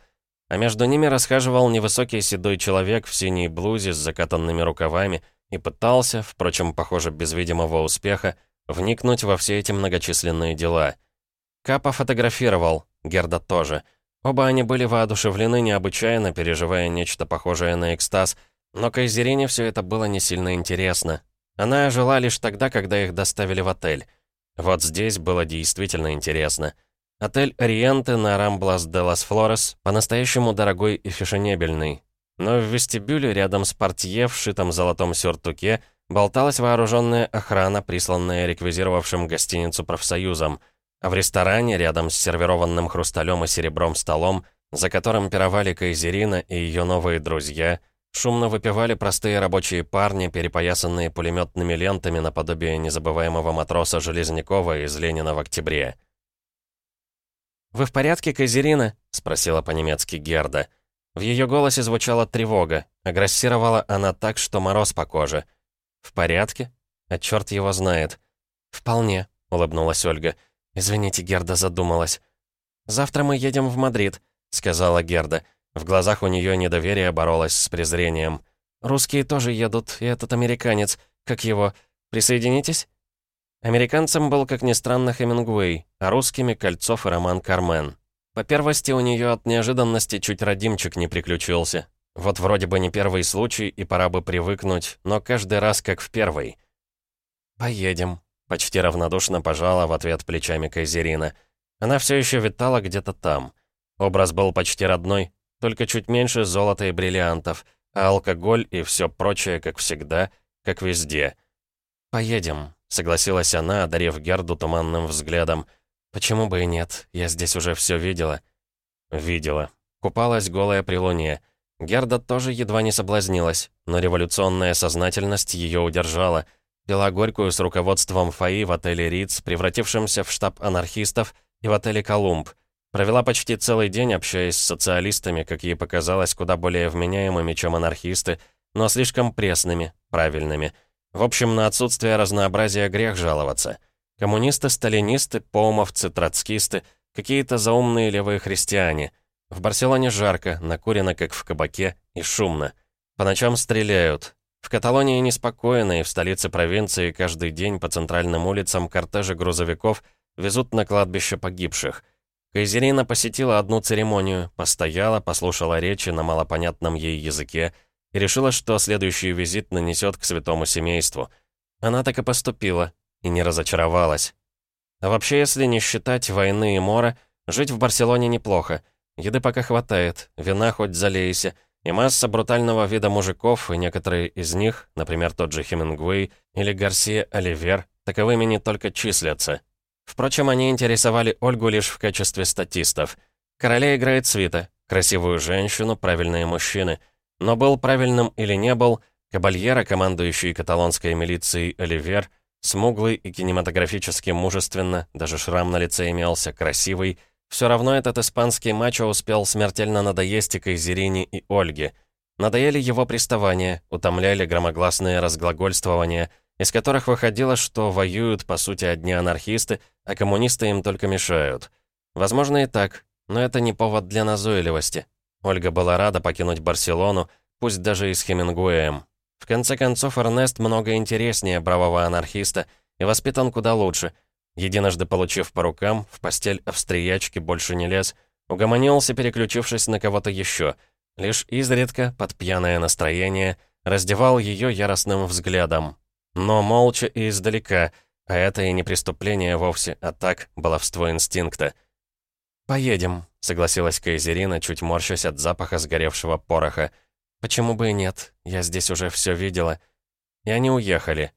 А между ними расхаживал невысокий седой человек в синей блузе с закатанными рукавами и пытался, впрочем, похоже, без видимого успеха, вникнуть во все эти многочисленные дела. Капа фотографировал, Герда тоже. Оба они были воодушевлены необычайно, переживая нечто похожее на экстаз, но Кайзерине все это было не сильно интересно, она жила лишь тогда, когда их доставили в отель. Вот здесь было действительно интересно. Отель «Ориенте» на Рамблас де лас Флорес по-настоящему дорогой и фешенебельный. Но в вестибюле рядом с портье в шитом золотом сюртуке болталась вооруженная охрана, присланная реквизировавшим гостиницу профсоюзом. А в ресторане, рядом с сервированным хрусталем и серебром столом, за которым пировали Кайзерина и ее новые друзья, Шумно выпивали простые рабочие парни, перепоясанные пулеметными лентами наподобие незабываемого матроса Железнякова из Ленина в октябре. «Вы в порядке, Казерина?» — спросила по-немецки Герда. В ее голосе звучала тревога. Агрессировала она так, что мороз по коже. «В порядке? А черт его знает». «Вполне», — улыбнулась Ольга. «Извините, Герда задумалась». «Завтра мы едем в Мадрид», — сказала Герда. В глазах у нее недоверие боролось с презрением. «Русские тоже едут, и этот американец. Как его? Присоединитесь?» Американцем был, как ни странно, Хемингуэй, а русскими — Кольцов и Роман Кармен. По первости, у нее от неожиданности чуть родимчик не приключился. Вот вроде бы не первый случай, и пора бы привыкнуть, но каждый раз как в первый. «Поедем», — почти равнодушно пожала в ответ плечами Кайзерина. Она все еще витала где-то там. Образ был почти родной, только чуть меньше золота и бриллиантов, а алкоголь и все прочее, как всегда, как везде. «Поедем», — согласилась она, одарив Герду туманным взглядом. «Почему бы и нет? Я здесь уже все видела». «Видела». Купалась голая при луне. Герда тоже едва не соблазнилась, но революционная сознательность ее удержала. Пила горькую с руководством ФАИ в отеле «Риц», превратившемся в штаб анархистов, и в отеле «Колумб». Провела почти целый день, общаясь с социалистами, как ей показалось, куда более вменяемыми, чем анархисты, но слишком пресными, правильными. В общем, на отсутствие разнообразия грех жаловаться. Коммунисты, сталинисты, поумовцы, троцкисты, какие-то заумные левые христиане. В Барселоне жарко, накурено, как в кабаке, и шумно. По ночам стреляют. В Каталонии неспокойно, и в столице провинции каждый день по центральным улицам кортежи грузовиков везут на кладбище погибших. Кайзерина посетила одну церемонию, постояла, послушала речи на малопонятном ей языке и решила, что следующий визит нанесет к святому семейству. Она так и поступила, и не разочаровалась. А вообще, если не считать войны и мора, жить в Барселоне неплохо. Еды пока хватает, вина хоть залейся, и масса брутального вида мужиков, и некоторые из них, например, тот же Хемингуэй или Гарсия Оливер, таковыми не только числятся. Впрочем, они интересовали Ольгу лишь в качестве статистов. Короля играет свита, красивую женщину, правильные мужчины. Но был правильным или не был, Кабальера, командующий каталонской милицией Оливер, смуглый и кинематографически мужественно, даже шрам на лице имелся, красивый, все равно этот испанский мачо успел смертельно надоесть и Кайзерине, и Ольге. Надоели его приставания, утомляли громогласные разглагольствования — из которых выходило, что воюют, по сути, одни анархисты, а коммунисты им только мешают. Возможно и так, но это не повод для назойливости. Ольга была рада покинуть Барселону, пусть даже и с Хемингуэем. В конце концов, Эрнест много интереснее бравого анархиста и воспитан куда лучше. Единожды получив по рукам, в постель австриячки больше не лез, угомонился, переключившись на кого-то еще. Лишь изредка, под пьяное настроение, раздевал ее яростным взглядом, но молча и издалека, а это и не преступление вовсе, а так, баловство инстинкта. «Поедем», — согласилась Кайзерина, чуть морщась от запаха сгоревшего пороха. «Почему бы и нет? Я здесь уже все видела». И они уехали.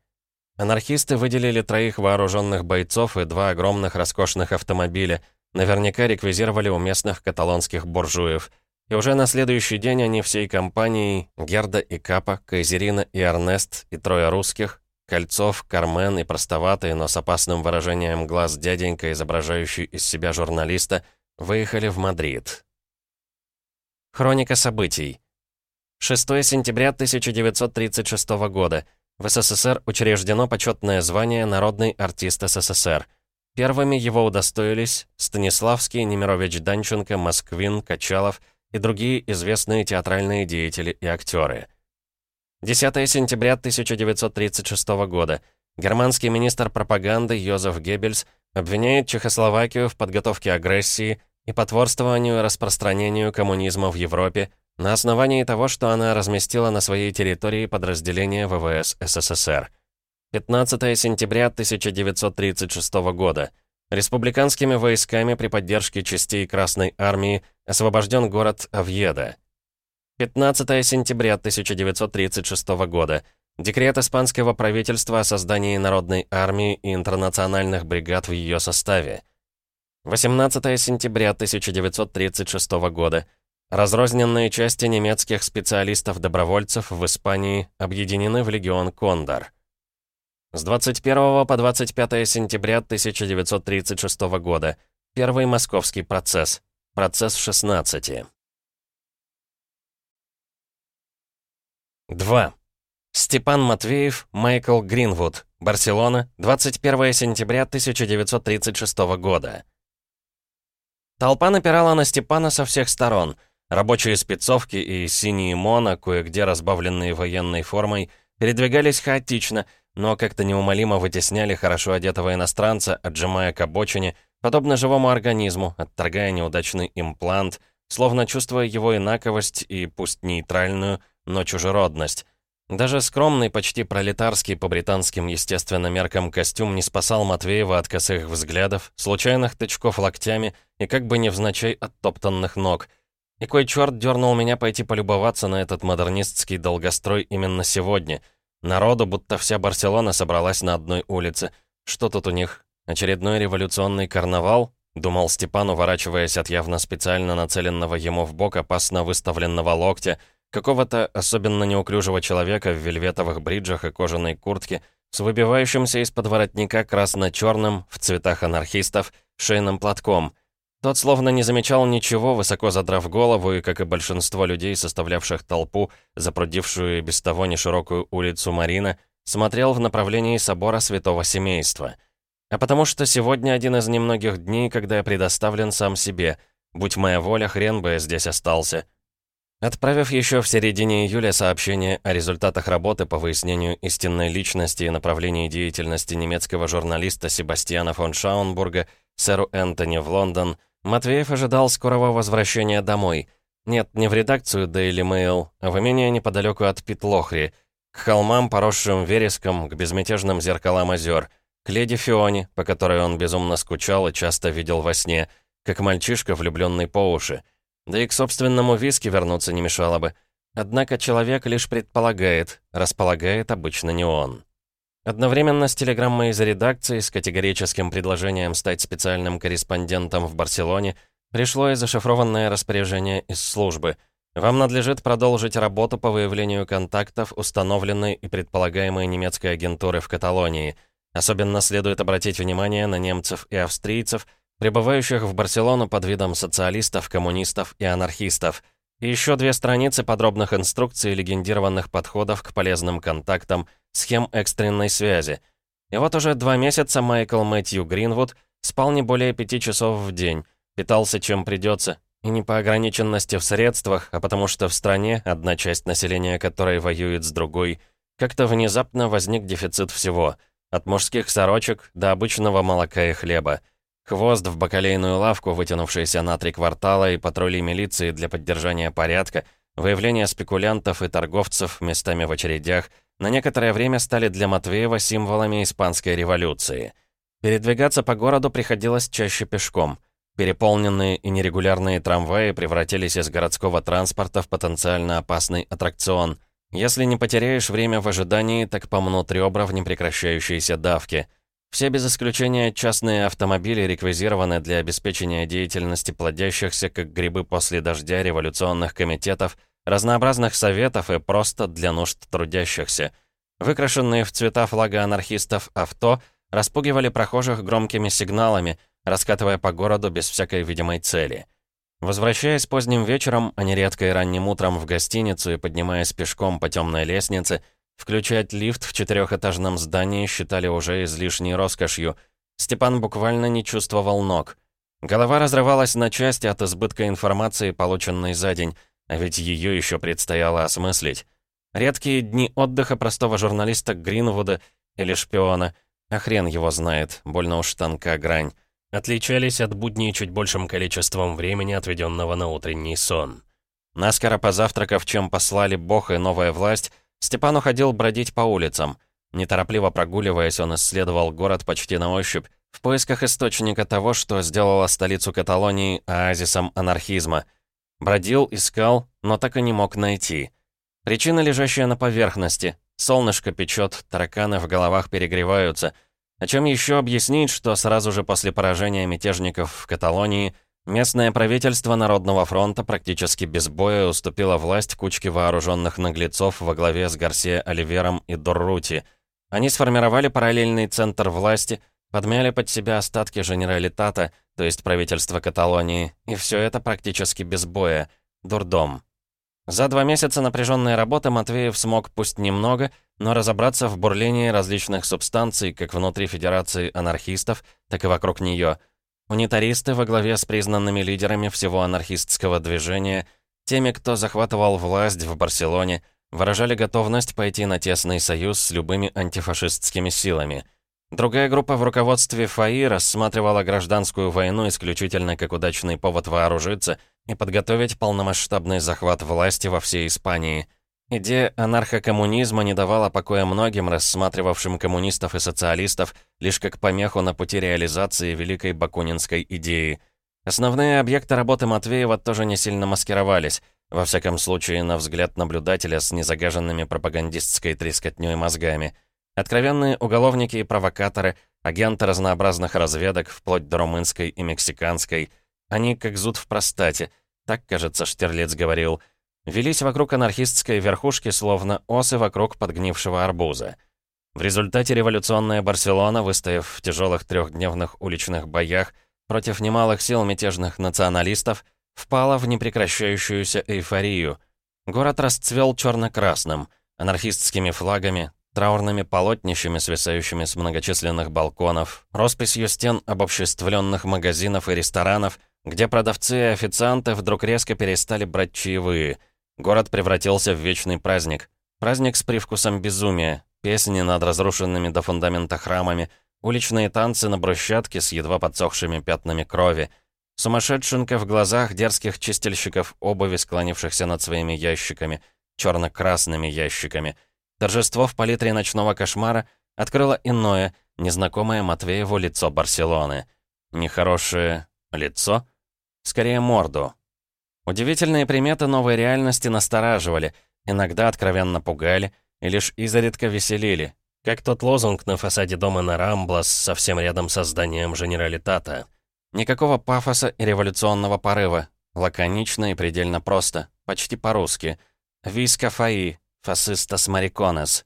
Анархисты выделили троих вооруженных бойцов и два огромных роскошных автомобиля, наверняка реквизировали у местных каталонских буржуев. И уже на следующий день они всей компанией, Герда и Капа, Кайзерина и Арнест и трое русских, Кольцов, Кармен и простоватый, но с опасным выражением глаз дяденька, изображающий из себя журналиста, выехали в Мадрид. Хроника событий. 6 сентября 1936 года. В СССР учреждено почетное звание «Народный артист СССР». Первыми его удостоились Станиславский, Немирович Данченко, Москвин, Качалов и другие известные театральные деятели и актеры. 10 сентября 1936 года. Германский министр пропаганды Йозеф Геббельс обвиняет Чехословакию в подготовке агрессии и потворствованию и распространению коммунизма в Европе на основании того, что она разместила на своей территории подразделения ВВС СССР. 15 сентября 1936 года. Республиканскими войсками при поддержке частей Красной Армии освобожден город Авьеда. 15 сентября 1936 года. Декрет испанского правительства о создании Народной армии и интернациональных бригад в ее составе. 18 сентября 1936 года. Разрозненные части немецких специалистов-добровольцев в Испании объединены в легион Кондор. С 21 по 25 сентября 1936 года. Первый московский процесс. Процесс 16. 2. Степан Матвеев, Майкл Гринвуд, Барселона, 21 сентября 1936 года. Толпа напирала на Степана со всех сторон. Рабочие спецовки и синие моно, кое-где разбавленные военной формой, передвигались хаотично, но как-то неумолимо вытесняли хорошо одетого иностранца, отжимая к обочине, подобно живому организму, отторгая неудачный имплант, словно чувствуя его инаковость и, пусть нейтральную, но чужеродность. Даже скромный, почти пролетарский по британским естественно меркам костюм не спасал Матвеева от косых взглядов, случайных тычков локтями и как бы невзначай оттоптанных ног. И кой черт дернул меня пойти полюбоваться на этот модернистский долгострой именно сегодня. Народу, будто вся Барселона собралась на одной улице. Что тут у них? Очередной революционный карнавал? — думал Степан, уворачиваясь от явно специально нацеленного ему в бок опасно выставленного локтя, какого-то особенно неуклюжего человека в вельветовых бриджах и кожаной куртке, с выбивающимся из-под воротника красно-черным, в цветах анархистов, шейным платком. Тот словно не замечал ничего, высоко задрав голову, и, как и большинство людей, составлявших толпу, запрудившую без того неширокую улицу Марина, смотрел в направлении собора святого семейства. А потому что сегодня один из немногих дней, когда я предоставлен сам себе. Будь моя воля, хрен бы я здесь остался. Отправив еще в середине июля сообщение о результатах работы по выяснению истинной личности и направлении деятельности немецкого журналиста Себастьяна фон Шаунбурга сэру Энтони в Лондон, Матвеев ожидал скорого возвращения домой. Нет, не в редакцию Daily Mail, а в имение неподалеку от Питлохри, к холмам, поросшим вереском, к безмятежным зеркалам озер, к леди Фионе, по которой он безумно скучал и часто видел во сне, как мальчишка, влюбленный по уши. Да и к собственному виски вернуться не мешало бы. Однако человек лишь предполагает, располагает обычно не он. Одновременно с телеграммой из редакции с категорическим предложением стать специальным корреспондентом в Барселоне пришло и зашифрованное распоряжение из службы. Вам надлежит продолжить работу по выявлению контактов установленной и предполагаемой немецкой агентуры в Каталонии. Особенно следует обратить внимание на немцев и австрийцев – прибывающих в Барселону под видом социалистов, коммунистов и анархистов, и еще две страницы подробных инструкций легендированных подходов к полезным контактам, схем экстренной связи. И вот уже два месяца Майкл Мэтью Гринвуд спал не более пяти часов в день, питался чем придется, и не по ограниченности в средствах, а потому что в стране, одна часть населения которой воюет с другой, как-то внезапно возник дефицит всего, от мужских сорочек до обычного молока и хлеба. Хвост в бакалейную лавку, вытянувшийся на три квартала, и патрули милиции для поддержания порядка, выявление спекулянтов и торговцев местами в очередях, на некоторое время стали для Матвеева символами испанской революции. Передвигаться по городу приходилось чаще пешком. Переполненные и нерегулярные трамваи превратились из городского транспорта в потенциально опасный аттракцион. Если не потеряешь время в ожидании, так помнут ребра в непрекращающейся давке – все без исключения частные автомобили реквизированы для обеспечения деятельности плодящихся, как грибы после дождя, революционных комитетов, разнообразных советов и просто для нужд трудящихся. Выкрашенные в цвета флага анархистов авто распугивали прохожих громкими сигналами, раскатывая по городу без всякой видимой цели. Возвращаясь поздним вечером, а нередко и ранним утром в гостиницу и поднимаясь пешком по темной лестнице, Включать лифт в четырехэтажном здании считали уже излишней роскошью. Степан буквально не чувствовал ног. Голова разрывалась на части от избытка информации, полученной за день, а ведь ее еще предстояло осмыслить. Редкие дни отдыха простого журналиста Гринвуда или шпиона, а хрен его знает, больно уж тонка грань, отличались от будней чуть большим количеством времени, отведенного на утренний сон. Наскоро позавтракав, чем послали Бог и новая власть, Степан уходил бродить по улицам. Неторопливо прогуливаясь, он исследовал город почти на ощупь, в поисках источника того, что сделало столицу Каталонии оазисом анархизма. Бродил, искал, но так и не мог найти. Причина, лежащая на поверхности. Солнышко печет, тараканы в головах перегреваются. О чем еще объяснить, что сразу же после поражения мятежников в Каталонии – Местное правительство Народного фронта практически без боя уступило власть кучке вооруженных наглецов во главе с Гарсия Оливером и Доррути. Они сформировали параллельный центр власти, подмяли под себя остатки женералитата, то есть правительства Каталонии, и все это практически без боя. Дурдом. За два месяца напряженной работы Матвеев смог пусть немного, но разобраться в бурлении различных субстанций как внутри Федерации анархистов, так и вокруг нее – Унитаристы во главе с признанными лидерами всего анархистского движения, теми, кто захватывал власть в Барселоне, выражали готовность пойти на тесный союз с любыми антифашистскими силами. Другая группа в руководстве ФАИ рассматривала гражданскую войну исключительно как удачный повод вооружиться и подготовить полномасштабный захват власти во всей Испании – Идея анархокоммунизма не давала покоя многим, рассматривавшим коммунистов и социалистов лишь как помеху на пути реализации великой бакунинской идеи. Основные объекты работы Матвеева тоже не сильно маскировались, во всяком случае, на взгляд наблюдателя с незагаженными пропагандистской трескотнёй мозгами. Откровенные уголовники и провокаторы, агенты разнообразных разведок, вплоть до румынской и мексиканской. Они как зуд в простате, так, кажется, Штирлиц говорил, велись вокруг анархистской верхушки, словно осы вокруг подгнившего арбуза. В результате революционная Барселона, выстояв в тяжелых трехдневных уличных боях против немалых сил мятежных националистов, впала в непрекращающуюся эйфорию. Город расцвел черно-красным, анархистскими флагами, траурными полотнищами, свисающими с многочисленных балконов, росписью стен обобществленных магазинов и ресторанов, где продавцы и официанты вдруг резко перестали брать чаевые. Город превратился в вечный праздник. Праздник с привкусом безумия, песни над разрушенными до фундамента храмами, уличные танцы на брусчатке с едва подсохшими пятнами крови, сумасшедшенка в глазах дерзких чистильщиков обуви, склонившихся над своими ящиками, черно-красными ящиками — Торжество в палитре ночного кошмара открыло иное, незнакомое Матвееву лицо Барселоны. Нехорошее лицо? Скорее, морду. Удивительные приметы новой реальности настораживали, иногда откровенно пугали и лишь изредка веселили, как тот лозунг на фасаде дома на Рамблас, совсем рядом со зданием Женералитата. Никакого пафоса и революционного порыва. Лаконично и предельно просто. Почти по-русски. «Виска фаи», Фасистас Мариконес.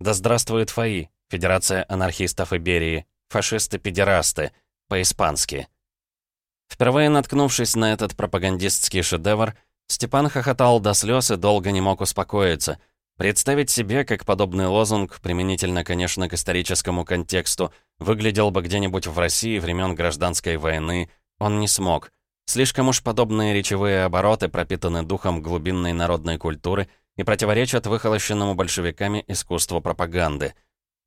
Да здравствует ФАИ, Федерация анархистов Иберии, фашисты-педерасты, по-испански. Впервые наткнувшись на этот пропагандистский шедевр, Степан хохотал до слез и долго не мог успокоиться. Представить себе, как подобный лозунг, применительно, конечно, к историческому контексту, выглядел бы где-нибудь в России времен Гражданской войны, он не смог. Слишком уж подобные речевые обороты пропитаны духом глубинной народной культуры и противоречат выхолощенному большевиками искусству пропаганды.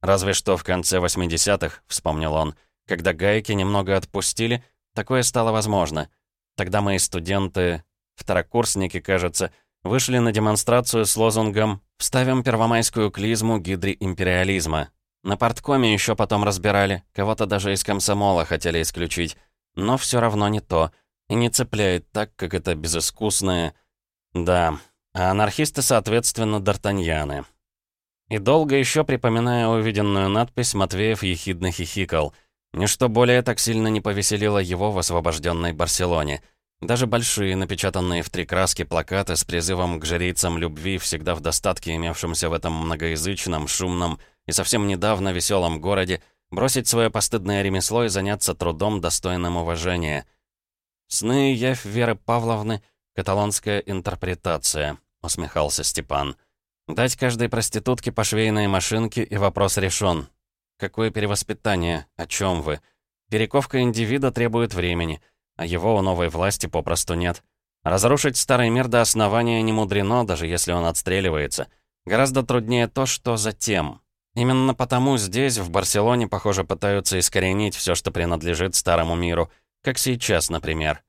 Разве что в конце 80-х, вспомнил он, когда гайки немного отпустили, такое стало возможно. Тогда мои студенты, второкурсники, кажется, вышли на демонстрацию с лозунгом «Вставим первомайскую клизму гидри империализма». На порткоме еще потом разбирали, кого-то даже из комсомола хотели исключить. Но все равно не то. И не цепляет так, как это безыскусное... Да, а анархисты, соответственно, д'Артаньяны. И долго еще, припоминая увиденную надпись, Матвеев ехидно хихикал. Ничто более так сильно не повеселило его в освобожденной Барселоне. Даже большие, напечатанные в три краски плакаты с призывом к жрицам любви, всегда в достатке имевшемся в этом многоязычном, шумном и совсем недавно веселом городе, бросить свое постыдное ремесло и заняться трудом, достойным уважения. Сны явь Веры Павловны «Каталонская интерпретация», — усмехался Степан. «Дать каждой проститутке по швейной машинке, и вопрос решен. Какое перевоспитание? О чем вы? Перековка индивида требует времени, а его у новой власти попросту нет. Разрушить старый мир до основания не мудрено, даже если он отстреливается. Гораздо труднее то, что затем. Именно потому здесь, в Барселоне, похоже, пытаются искоренить все, что принадлежит старому миру, как сейчас, например.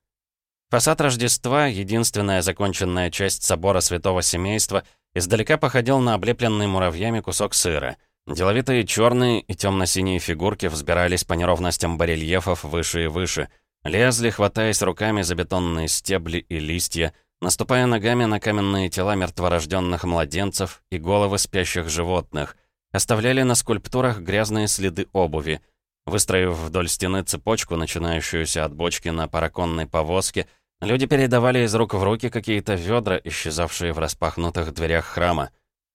Фасад Рождества, единственная законченная часть собора Святого Семейства, издалека походил на облепленный муравьями кусок сыра. Деловитые черные и темно-синие фигурки взбирались по неровностям барельефов выше и выше, лезли, хватаясь руками за бетонные стебли и листья, наступая ногами на каменные тела мертворожденных младенцев и головы спящих животных, оставляли на скульптурах грязные следы обуви. Выстроив вдоль стены цепочку, начинающуюся от бочки на параконной повозке, Люди передавали из рук в руки какие-то ведра, исчезавшие в распахнутых дверях храма.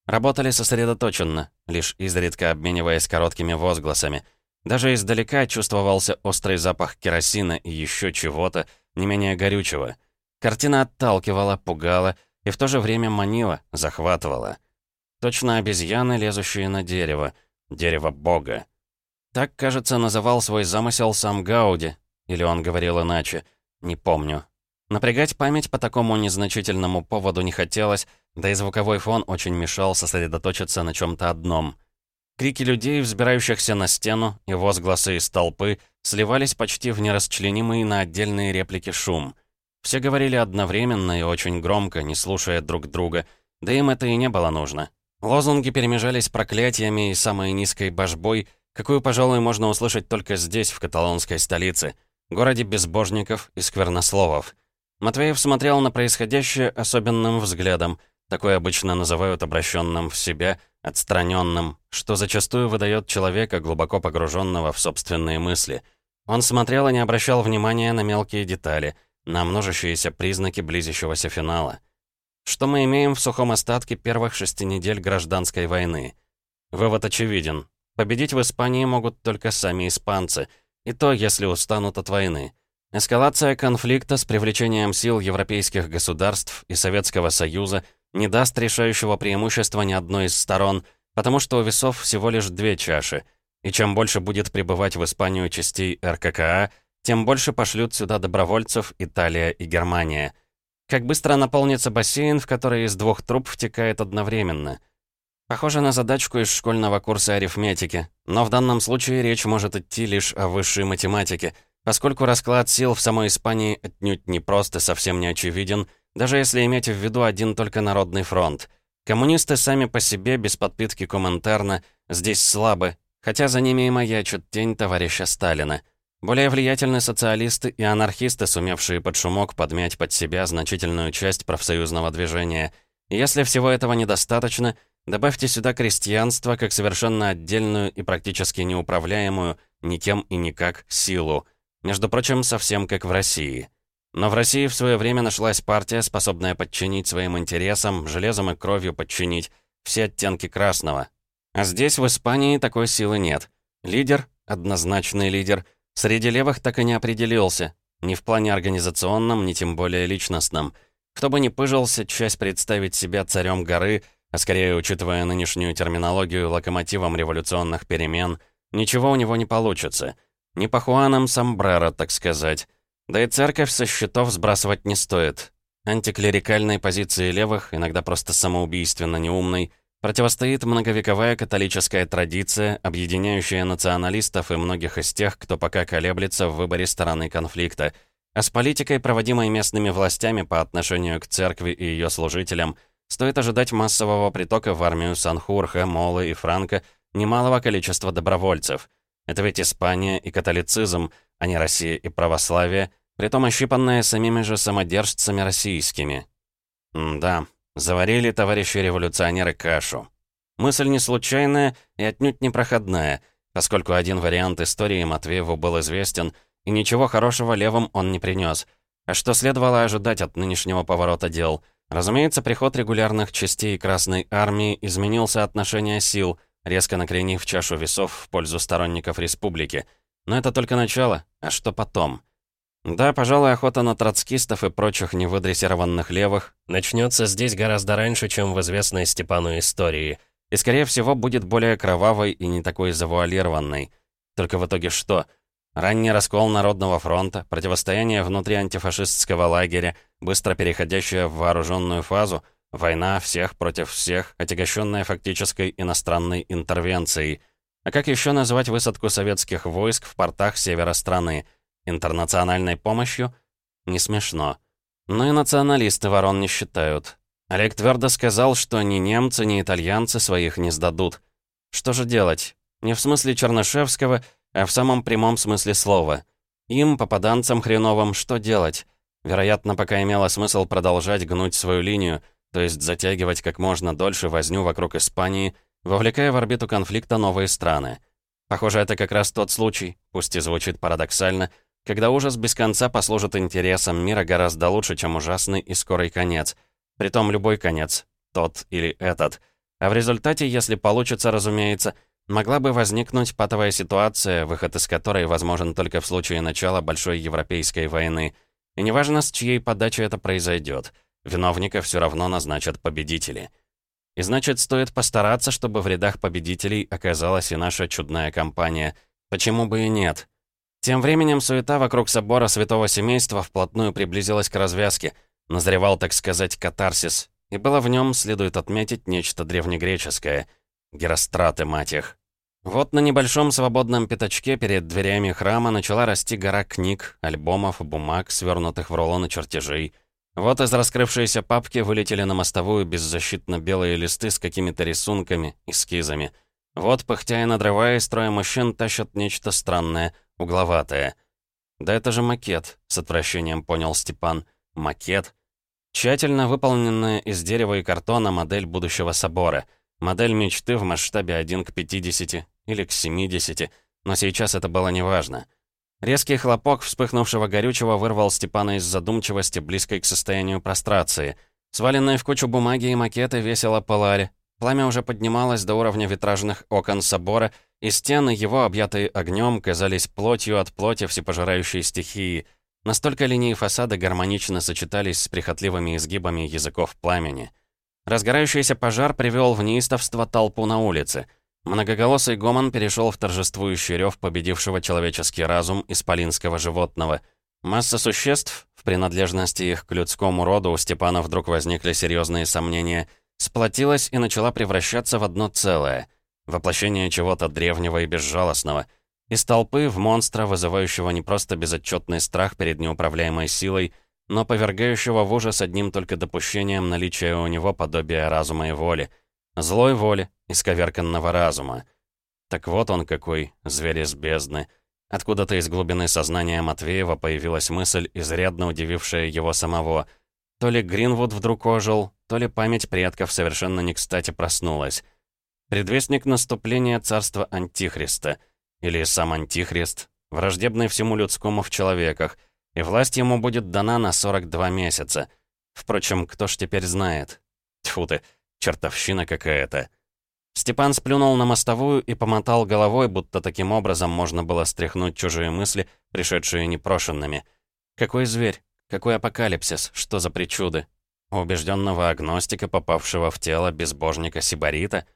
Работали сосредоточенно, лишь изредка обмениваясь короткими возгласами. Даже издалека чувствовался острый запах керосина и еще чего-то, не менее горючего. Картина отталкивала, пугала и в то же время манила, захватывала. Точно обезьяны, лезущие на дерево. Дерево Бога. Так, кажется, называл свой замысел сам Гауди. Или он говорил иначе. Не помню. Напрягать память по такому незначительному поводу не хотелось, да и звуковой фон очень мешал сосредоточиться на чем-то одном. Крики людей, взбирающихся на стену, и возгласы из толпы сливались почти в нерасчленимый на отдельные реплики шум. Все говорили одновременно и очень громко, не слушая друг друга, да им это и не было нужно. Лозунги перемежались проклятиями и самой низкой божбой, какую, пожалуй, можно услышать только здесь, в каталонской столице, городе безбожников и сквернословов. Матвеев смотрел на происходящее особенным взглядом. Такое обычно называют обращенным в себя, отстраненным, что зачастую выдает человека, глубоко погруженного в собственные мысли. Он смотрел и не обращал внимания на мелкие детали, на множащиеся признаки близящегося финала. Что мы имеем в сухом остатке первых шести недель гражданской войны? Вывод очевиден. Победить в Испании могут только сами испанцы, и то, если устанут от войны. Эскалация конфликта с привлечением сил европейских государств и Советского Союза не даст решающего преимущества ни одной из сторон, потому что у весов всего лишь две чаши, и чем больше будет прибывать в Испанию частей РККА, тем больше пошлют сюда добровольцев Италия и Германия. Как быстро наполнится бассейн, в который из двух труб втекает одновременно. Похоже на задачку из школьного курса арифметики, но в данном случае речь может идти лишь о высшей математике — Поскольку расклад сил в самой Испании отнюдь не прост и совсем не очевиден, даже если иметь в виду один только Народный фронт. Коммунисты сами по себе, без подпитки Коминтерна, здесь слабы, хотя за ними и маячит тень товарища Сталина. Более влиятельны социалисты и анархисты, сумевшие под шумок подмять под себя значительную часть профсоюзного движения. И если всего этого недостаточно, добавьте сюда крестьянство как совершенно отдельную и практически неуправляемую никем и никак силу – между прочим, совсем как в России. Но в России в свое время нашлась партия, способная подчинить своим интересам, железом и кровью подчинить все оттенки красного. А здесь, в Испании, такой силы нет. Лидер, однозначный лидер, среди левых так и не определился. Ни в плане организационном, ни тем более личностном. Кто бы ни пыжился, часть представить себя царем горы, а скорее, учитывая нынешнюю терминологию, локомотивом революционных перемен, ничего у него не получится — не по Хуанам Самбрера, так сказать. Да и церковь со счетов сбрасывать не стоит. Антиклерикальной позиции левых, иногда просто самоубийственно неумной, противостоит многовековая католическая традиция, объединяющая националистов и многих из тех, кто пока колеблется в выборе стороны конфликта. А с политикой, проводимой местными властями по отношению к церкви и ее служителям, стоит ожидать массового притока в армию Санхурха, Молы и Франка немалого количества добровольцев – это ведь Испания и католицизм, а не Россия и православие, притом ощипанное самими же самодержцами российскими. М да, заварили товарищи революционеры кашу. Мысль не случайная и отнюдь не проходная, поскольку один вариант истории Матвееву был известен, и ничего хорошего левым он не принес. А что следовало ожидать от нынешнего поворота дел? Разумеется, приход регулярных частей Красной Армии изменил соотношение сил – резко накренив чашу весов в пользу сторонников республики. Но это только начало, а что потом? Да, пожалуй, охота на троцкистов и прочих невыдрессированных левых начнется здесь гораздо раньше, чем в известной Степану истории. И, скорее всего, будет более кровавой и не такой завуалированной. Только в итоге что? Ранний раскол Народного фронта, противостояние внутри антифашистского лагеря, быстро переходящее в вооруженную фазу — Война всех против всех, отягощенная фактической иностранной интервенцией. А как еще назвать высадку советских войск в портах севера страны? Интернациональной помощью? Не смешно. Но и националисты ворон не считают. Олег твердо сказал, что ни немцы, ни итальянцы своих не сдадут. Что же делать? Не в смысле Чернышевского, а в самом прямом смысле слова. Им, попаданцам хреновым, что делать? Вероятно, пока имело смысл продолжать гнуть свою линию — то есть затягивать как можно дольше возню вокруг Испании, вовлекая в орбиту конфликта новые страны. Похоже, это как раз тот случай, пусть и звучит парадоксально, когда ужас без конца послужит интересам мира гораздо лучше, чем ужасный и скорый конец. Притом любой конец, тот или этот. А в результате, если получится, разумеется, могла бы возникнуть патовая ситуация, выход из которой возможен только в случае начала Большой Европейской войны. И неважно, с чьей подачи это произойдет — Виновника все равно назначат победители. И значит, стоит постараться, чтобы в рядах победителей оказалась и наша чудная компания. Почему бы и нет? Тем временем суета вокруг собора Святого Семейства вплотную приблизилась к развязке. Назревал, так сказать, катарсис. И было в нем, следует отметить, нечто древнегреческое. Геростраты, мать их. Вот на небольшом свободном пятачке перед дверями храма начала расти гора книг, альбомов, бумаг, свернутых в рулоны чертежей — вот из раскрывшейся папки вылетели на мостовую беззащитно белые листы с какими-то рисунками, эскизами. Вот, пыхтя и надрываясь, трое мужчин тащат нечто странное, угловатое. «Да это же макет», — с отвращением понял Степан. «Макет?» Тщательно выполненная из дерева и картона модель будущего собора. Модель мечты в масштабе 1 к 50 или к 70, но сейчас это было неважно. Резкий хлопок вспыхнувшего горючего вырвал Степана из задумчивости, близкой к состоянию прострации. Сваленные в кучу бумаги и макеты весело пылали. Пламя уже поднималось до уровня витражных окон собора, и стены его, объятые огнем, казались плотью от плоти всепожирающей стихии. Настолько линии фасада гармонично сочетались с прихотливыми изгибами языков пламени. Разгорающийся пожар привел в неистовство толпу на улице — Многоголосый гомон перешел в торжествующий рев победившего человеческий разум исполинского животного. Масса существ, в принадлежности их к людскому роду у Степана вдруг возникли серьезные сомнения, сплотилась и начала превращаться в одно целое. Воплощение чего-то древнего и безжалостного. Из толпы в монстра, вызывающего не просто безотчетный страх перед неуправляемой силой, но повергающего в ужас одним только допущением наличия у него подобия разума и воли. Злой воли, исковерканного разума. Так вот он какой, зверь из бездны. Откуда-то из глубины сознания Матвеева появилась мысль, изрядно удивившая его самого. То ли Гринвуд вдруг ожил, то ли память предков совершенно не кстати проснулась. Предвестник наступления царства Антихриста. Или сам Антихрист, враждебный всему людскому в человеках, и власть ему будет дана на 42 месяца. Впрочем, кто ж теперь знает? Тьфу ты, чертовщина какая-то. Степан сплюнул на мостовую и помотал головой, будто таким образом можно было стряхнуть чужие мысли, пришедшие непрошенными. Какой зверь? Какой апокалипсис? Что за причуды? Убежденного агностика, попавшего в тело безбожника Сибарита?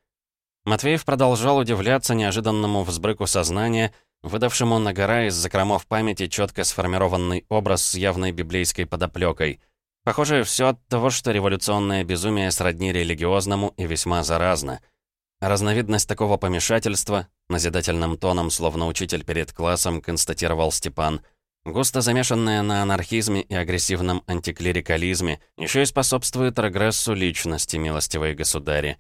Матвеев продолжал удивляться неожиданному взбрыку сознания, выдавшему на гора из закромов памяти четко сформированный образ с явной библейской подоплекой. Похоже, все от того, что революционное безумие сродни религиозному и весьма заразно — Разновидность такого помешательства, назидательным тоном, словно учитель перед классом, констатировал Степан, густо замешанная на анархизме и агрессивном антиклерикализме, еще и способствует регрессу личности, милостивые государи.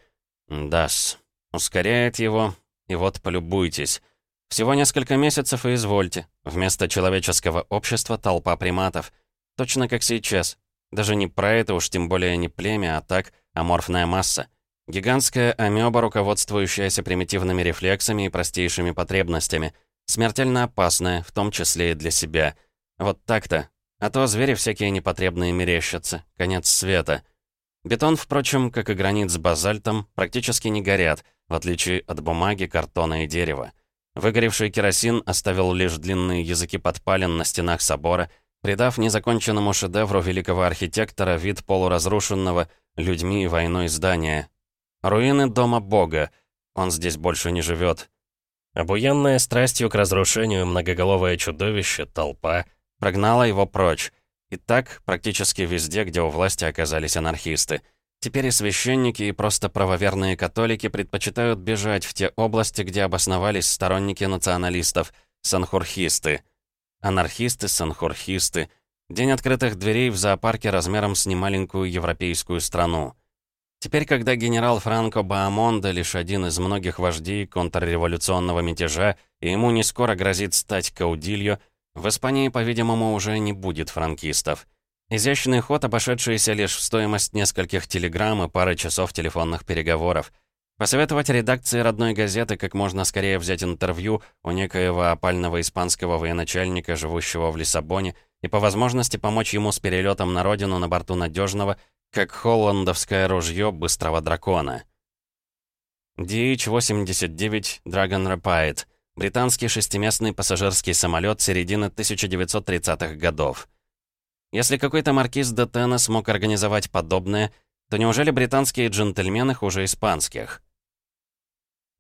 Дас. Ускоряет его, и вот полюбуйтесь. Всего несколько месяцев и извольте. Вместо человеческого общества толпа приматов. Точно как сейчас. Даже не про это уж тем более не племя, а так аморфная масса. Гигантская амеба, руководствующаяся примитивными рефлексами и простейшими потребностями. Смертельно опасная, в том числе и для себя. Вот так-то. А то звери всякие непотребные мерещатся. Конец света. Бетон, впрочем, как и гранит с базальтом, практически не горят, в отличие от бумаги, картона и дерева. Выгоревший керосин оставил лишь длинные языки подпалин на стенах собора, придав незаконченному шедевру великого архитектора вид полуразрушенного людьми и войной здания, Руины дома бога. Он здесь больше не живет. Обуянная страстью к разрушению многоголовое чудовище, толпа, прогнала его прочь. И так практически везде, где у власти оказались анархисты. Теперь и священники, и просто правоверные католики предпочитают бежать в те области, где обосновались сторонники националистов, санхурхисты. Анархисты, санхурхисты. День открытых дверей в зоопарке размером с немаленькую европейскую страну. Теперь, когда генерал Франко Баамонда лишь один из многих вождей контрреволюционного мятежа, и ему не скоро грозит стать каудилью, в Испании, по-видимому, уже не будет франкистов. Изящный ход, обошедшийся лишь в стоимость нескольких телеграмм и пары часов телефонных переговоров. Посоветовать редакции родной газеты как можно скорее взять интервью у некоего опального испанского военачальника, живущего в Лиссабоне, и по возможности помочь ему с перелетом на родину на борту надежного как холландовское ружье быстрого дракона. DH-89 Dragon Rapide — британский шестиместный пассажирский самолет середины 1930-х годов. Если какой-то маркиз де Тена смог организовать подобное, то неужели британские джентльмены хуже испанских?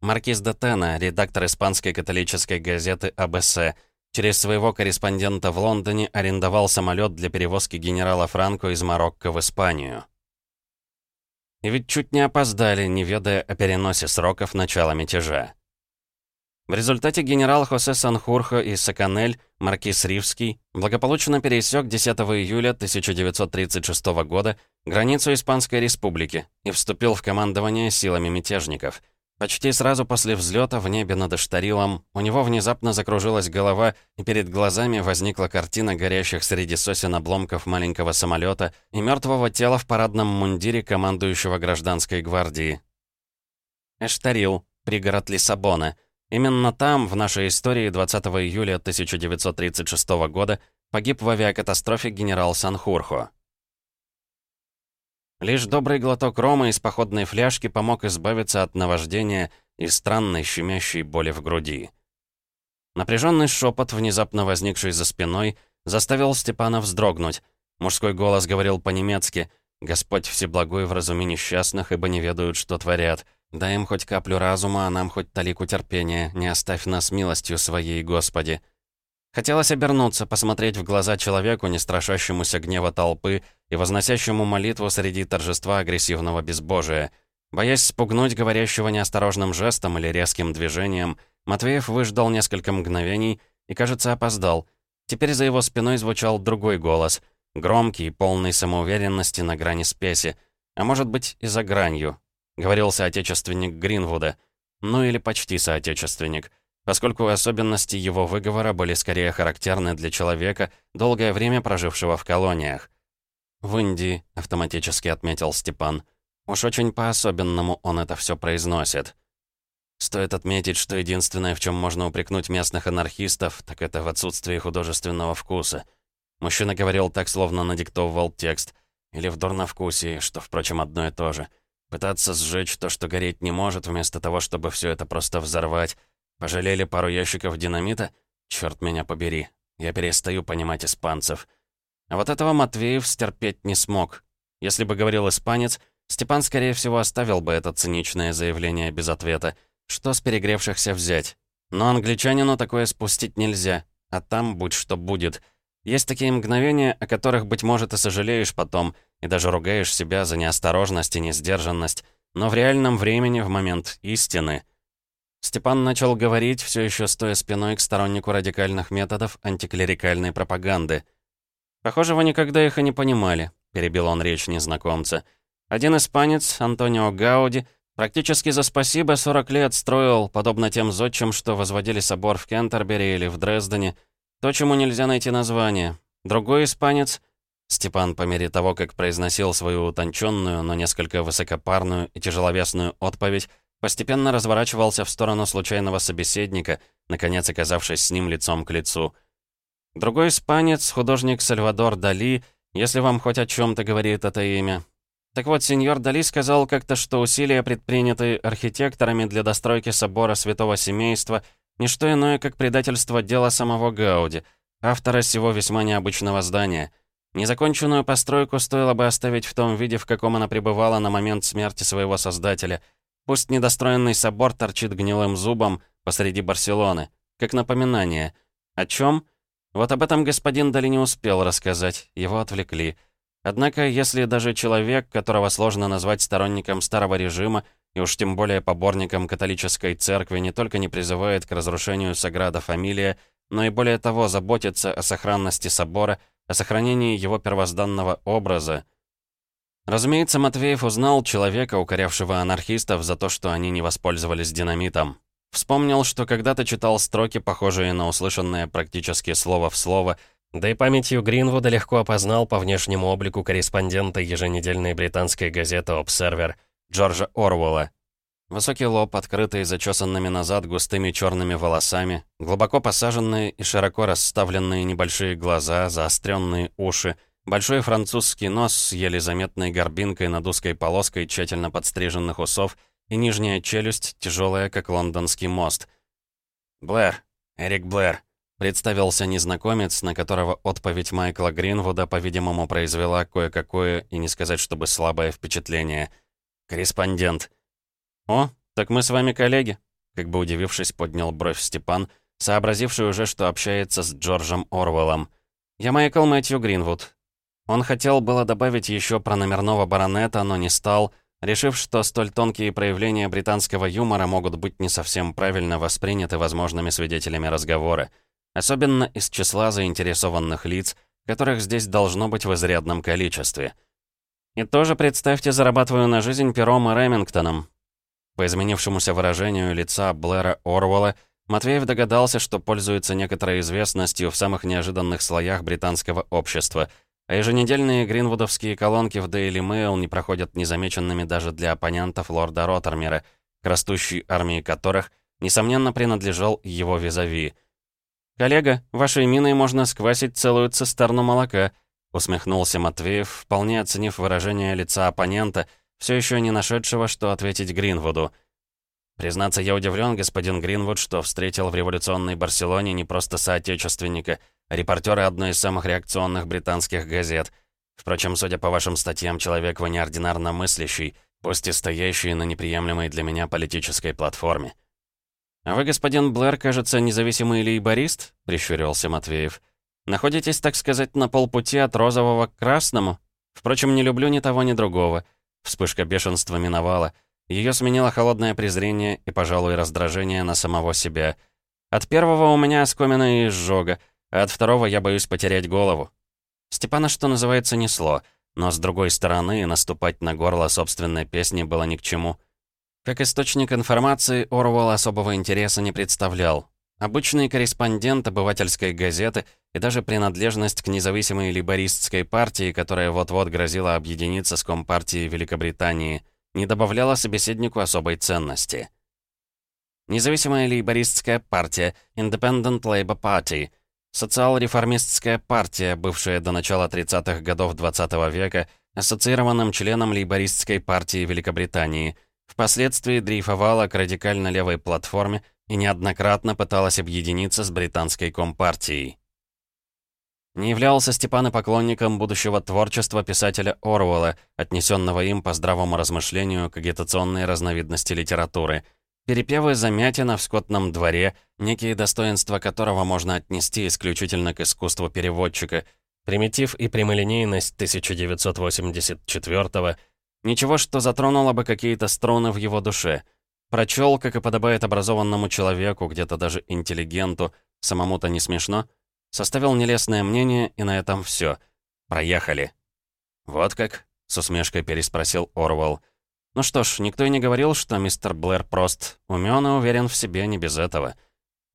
Маркиз де Тена, редактор испанской католической газеты АБС, через своего корреспондента в Лондоне арендовал самолет для перевозки генерала Франко из Марокко в Испанию. И ведь чуть не опоздали, не ведая о переносе сроков начала мятежа. В результате генерал Хосе Санхурхо и Саканель, маркиз Ривский, благополучно пересек 10 июля 1936 года границу Испанской Республики и вступил в командование силами мятежников. Почти сразу после взлета в небе над Эштарилом у него внезапно закружилась голова, и перед глазами возникла картина горящих среди сосен обломков маленького самолета и мертвого тела в парадном мундире командующего гражданской гвардии. Эштарил, пригород Лиссабона. Именно там, в нашей истории 20 июля 1936 года, погиб в авиакатастрофе генерал Санхурхо. Лишь добрый глоток рома из походной фляжки помог избавиться от наваждения и странной щемящей боли в груди. Напряженный шепот, внезапно возникший за спиной, заставил Степана вздрогнуть. Мужской голос говорил по-немецки «Господь всеблагой вразуми несчастных, ибо не ведают, что творят. Дай им хоть каплю разума, а нам хоть талику терпения. Не оставь нас милостью своей, Господи». Хотелось обернуться, посмотреть в глаза человеку, не страшащемуся гнева толпы и возносящему молитву среди торжества агрессивного безбожия. Боясь спугнуть говорящего неосторожным жестом или резким движением, Матвеев выждал несколько мгновений и, кажется, опоздал. Теперь за его спиной звучал другой голос, громкий, полный самоуверенности на грани спеси, а может быть и за гранью. Говорил соотечественник Гринвуда. Ну или почти соотечественник — поскольку особенности его выговора были скорее характерны для человека, долгое время прожившего в колониях. «В Индии», — автоматически отметил Степан. «Уж очень по-особенному он это все произносит». Стоит отметить, что единственное, в чем можно упрекнуть местных анархистов, так это в отсутствии художественного вкуса. Мужчина говорил так, словно надиктовывал текст. Или в дурновкусии, что, впрочем, одно и то же. Пытаться сжечь то, что гореть не может, вместо того, чтобы все это просто взорвать — Пожалели пару ящиков динамита? Черт меня побери. Я перестаю понимать испанцев. А вот этого Матвеев стерпеть не смог. Если бы говорил испанец, Степан, скорее всего, оставил бы это циничное заявление без ответа. Что с перегревшихся взять? Но англичанину такое спустить нельзя. А там будь что будет. Есть такие мгновения, о которых, быть может, и сожалеешь потом, и даже ругаешь себя за неосторожность и несдержанность. Но в реальном времени, в момент истины — Степан начал говорить, все еще стоя спиной к стороннику радикальных методов антиклерикальной пропаганды. «Похоже, вы никогда их и не понимали», — перебил он речь незнакомца. «Один испанец, Антонио Гауди, практически за спасибо 40 лет строил, подобно тем зодчим, что возводили собор в Кентербери или в Дрездене, то, чему нельзя найти название. Другой испанец...» Степан, по мере того, как произносил свою утонченную, но несколько высокопарную и тяжеловесную отповедь, Постепенно разворачивался в сторону случайного собеседника, наконец оказавшись с ним лицом к лицу. Другой испанец, художник Сальвадор Дали, если вам хоть о чем-то говорит это имя. Так вот, сеньор Дали сказал как-то, что усилия, предпринятые архитекторами для достройки собора святого семейства, не что иное, как предательство дела самого Гауди, автора сего весьма необычного здания. Незаконченную постройку стоило бы оставить в том виде, в каком она пребывала на момент смерти своего создателя — Пусть недостроенный собор торчит гнилым зубом посреди Барселоны, как напоминание. О чем? Вот об этом господин Дали не успел рассказать, его отвлекли. Однако, если даже человек, которого сложно назвать сторонником старого режима, и уж тем более поборником католической церкви, не только не призывает к разрушению Саграда Фамилия, но и более того заботится о сохранности собора, о сохранении его первозданного образа, Разумеется, Матвеев узнал человека, укорявшего анархистов за то, что они не воспользовались динамитом. Вспомнил, что когда-то читал строки, похожие на услышанное практически слово в слово, да и памятью Гринвуда легко опознал по внешнему облику корреспондента еженедельной британской газеты «Обсервер» Джорджа Орвелла. Высокий лоб, открытый зачесанными назад густыми черными волосами, глубоко посаженные и широко расставленные небольшие глаза, заостренные уши — Большой французский нос с еле заметной горбинкой над узкой полоской тщательно подстриженных усов и нижняя челюсть, тяжелая, как лондонский мост. «Блэр, Эрик Блэр», — представился незнакомец, на которого отповедь Майкла Гринвуда, по-видимому, произвела кое-какое, и не сказать, чтобы слабое впечатление. «Корреспондент». «О, так мы с вами коллеги», — как бы удивившись, поднял бровь Степан, сообразивший уже, что общается с Джорджем Орвеллом. «Я Майкл Мэтью Гринвуд, он хотел было добавить еще про номерного баронета, но не стал, решив, что столь тонкие проявления британского юмора могут быть не совсем правильно восприняты возможными свидетелями разговора, особенно из числа заинтересованных лиц, которых здесь должно быть в изрядном количестве. И тоже, представьте, зарабатываю на жизнь пером и Ремингтоном. По изменившемуся выражению лица Блэра Орвелла, Матвеев догадался, что пользуется некоторой известностью в самых неожиданных слоях британского общества, а еженедельные гринвудовские колонки в Daily Mail не проходят незамеченными даже для оппонентов лорда Роттермера, к растущей армии которых, несомненно, принадлежал его визави. «Коллега, вашей миной можно сквасить целую цистерну молока», усмехнулся Матвеев, вполне оценив выражение лица оппонента, все еще не нашедшего, что ответить Гринвуду. Признаться, я удивлен, господин Гринвуд, что встретил в революционной Барселоне не просто соотечественника, репортера одной из самых реакционных британских газет. Впрочем, судя по вашим статьям, человек вы неординарно мыслящий, пусть и стоящий на неприемлемой для меня политической платформе. «А вы, господин Блэр, кажется, независимый лейборист?» — прищурился Матвеев. «Находитесь, так сказать, на полпути от розового к красному? Впрочем, не люблю ни того, ни другого». Вспышка бешенства миновала. Ее сменило холодное презрение и, пожалуй, раздражение на самого себя. От первого у меня оскомина и изжога, а от второго я боюсь потерять голову. Степана, что называется, несло, но, с другой стороны, наступать на горло собственной песни было ни к чему. Как источник информации Орвал особого интереса не представлял. Обычный корреспондент обывательской газеты и даже принадлежность к независимой либористской партии, которая вот-вот грозила объединиться с Компартией Великобритании, не добавляла собеседнику особой ценности. Независимая лейбористская партия, Independent Labour Party, социал-реформистская партия, бывшая до начала 30-х годов XX -го века, ассоциированным членом лейбористской партии Великобритании, впоследствии дрейфовала к радикально-левой платформе и неоднократно пыталась объединиться с британской компартией. Не являлся Степан и поклонником будущего творчества писателя Орвелла, отнесенного им по здравому размышлению к агитационной разновидности литературы. Перепевы Замятина в скотном дворе, некие достоинства которого можно отнести исключительно к искусству переводчика, примитив и прямолинейность 1984 ничего, что затронуло бы какие-то струны в его душе. Прочел, как и подобает образованному человеку, где-то даже интеллигенту, самому-то не смешно — Составил нелестное мнение, и на этом все. Проехали. «Вот как?» — с усмешкой переспросил Орвал. «Ну что ж, никто и не говорил, что мистер Блэр прост. Умён и уверен в себе не без этого».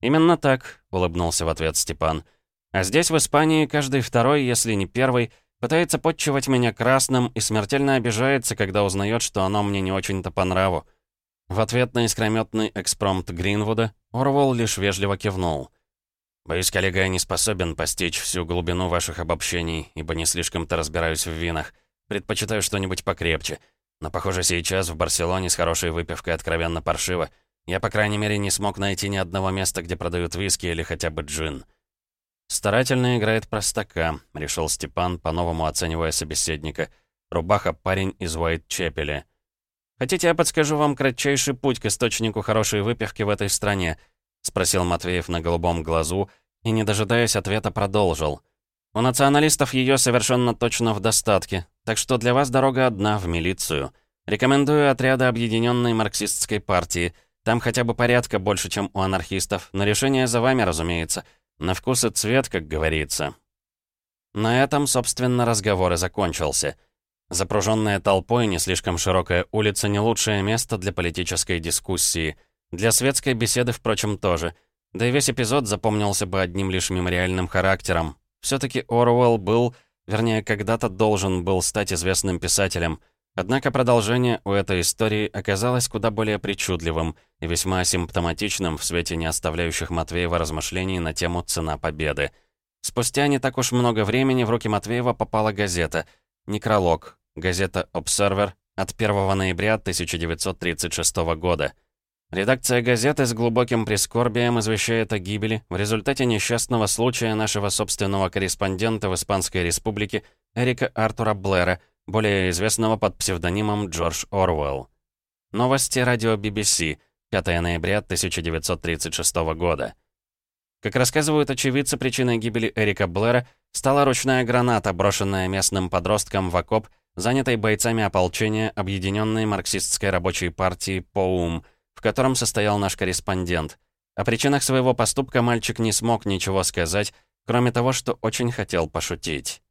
«Именно так», — улыбнулся в ответ Степан. «А здесь, в Испании, каждый второй, если не первый, пытается подчивать меня красным и смертельно обижается, когда узнает, что оно мне не очень-то по нраву». В ответ на искрометный экспромт Гринвуда Орвал лишь вежливо кивнул. Боюсь, коллега, я не способен постичь всю глубину ваших обобщений, ибо не слишком-то разбираюсь в винах. Предпочитаю что-нибудь покрепче. Но, похоже, сейчас в Барселоне с хорошей выпивкой откровенно паршиво. Я, по крайней мере, не смог найти ни одного места, где продают виски или хотя бы джин. «Старательно играет простака», — решил Степан, по-новому оценивая собеседника. «Рубаха парень из Уайт-Чепеля». «Хотите, я подскажу вам кратчайший путь к источнику хорошей выпивки в этой стране?» — спросил Матвеев на голубом глазу и, не дожидаясь ответа, продолжил. «У националистов ее совершенно точно в достатке, так что для вас дорога одна, в милицию. Рекомендую отряды Объединенной марксистской партии. Там хотя бы порядка больше, чем у анархистов, но решение за вами, разумеется. На вкус и цвет, как говорится». На этом, собственно, разговор и закончился. Запруженная толпой не слишком широкая улица — не лучшее место для политической дискуссии — для светской беседы, впрочем, тоже. Да и весь эпизод запомнился бы одним лишь мемориальным характером. Все-таки Оруэлл был, вернее, когда-то должен был стать известным писателем. Однако продолжение у этой истории оказалось куда более причудливым и весьма симптоматичным в свете не оставляющих Матвеева размышлений на тему «Цена победы». Спустя не так уж много времени в руки Матвеева попала газета «Некролог», газета «Обсервер» от 1 ноября 1936 года. Редакция газеты с глубоким прискорбием извещает о гибели в результате несчастного случая нашего собственного корреспондента в Испанской Республике Эрика Артура Блэра, более известного под псевдонимом Джордж Орвелл. Новости радио BBC, 5 ноября 1936 года. Как рассказывают очевидцы, причиной гибели Эрика Блэра стала ручная граната, брошенная местным подростком в окоп, занятой бойцами ополчения Объединенной марксистской рабочей партии ПОУМ – в котором состоял наш корреспондент. О причинах своего поступка мальчик не смог ничего сказать, кроме того, что очень хотел пошутить.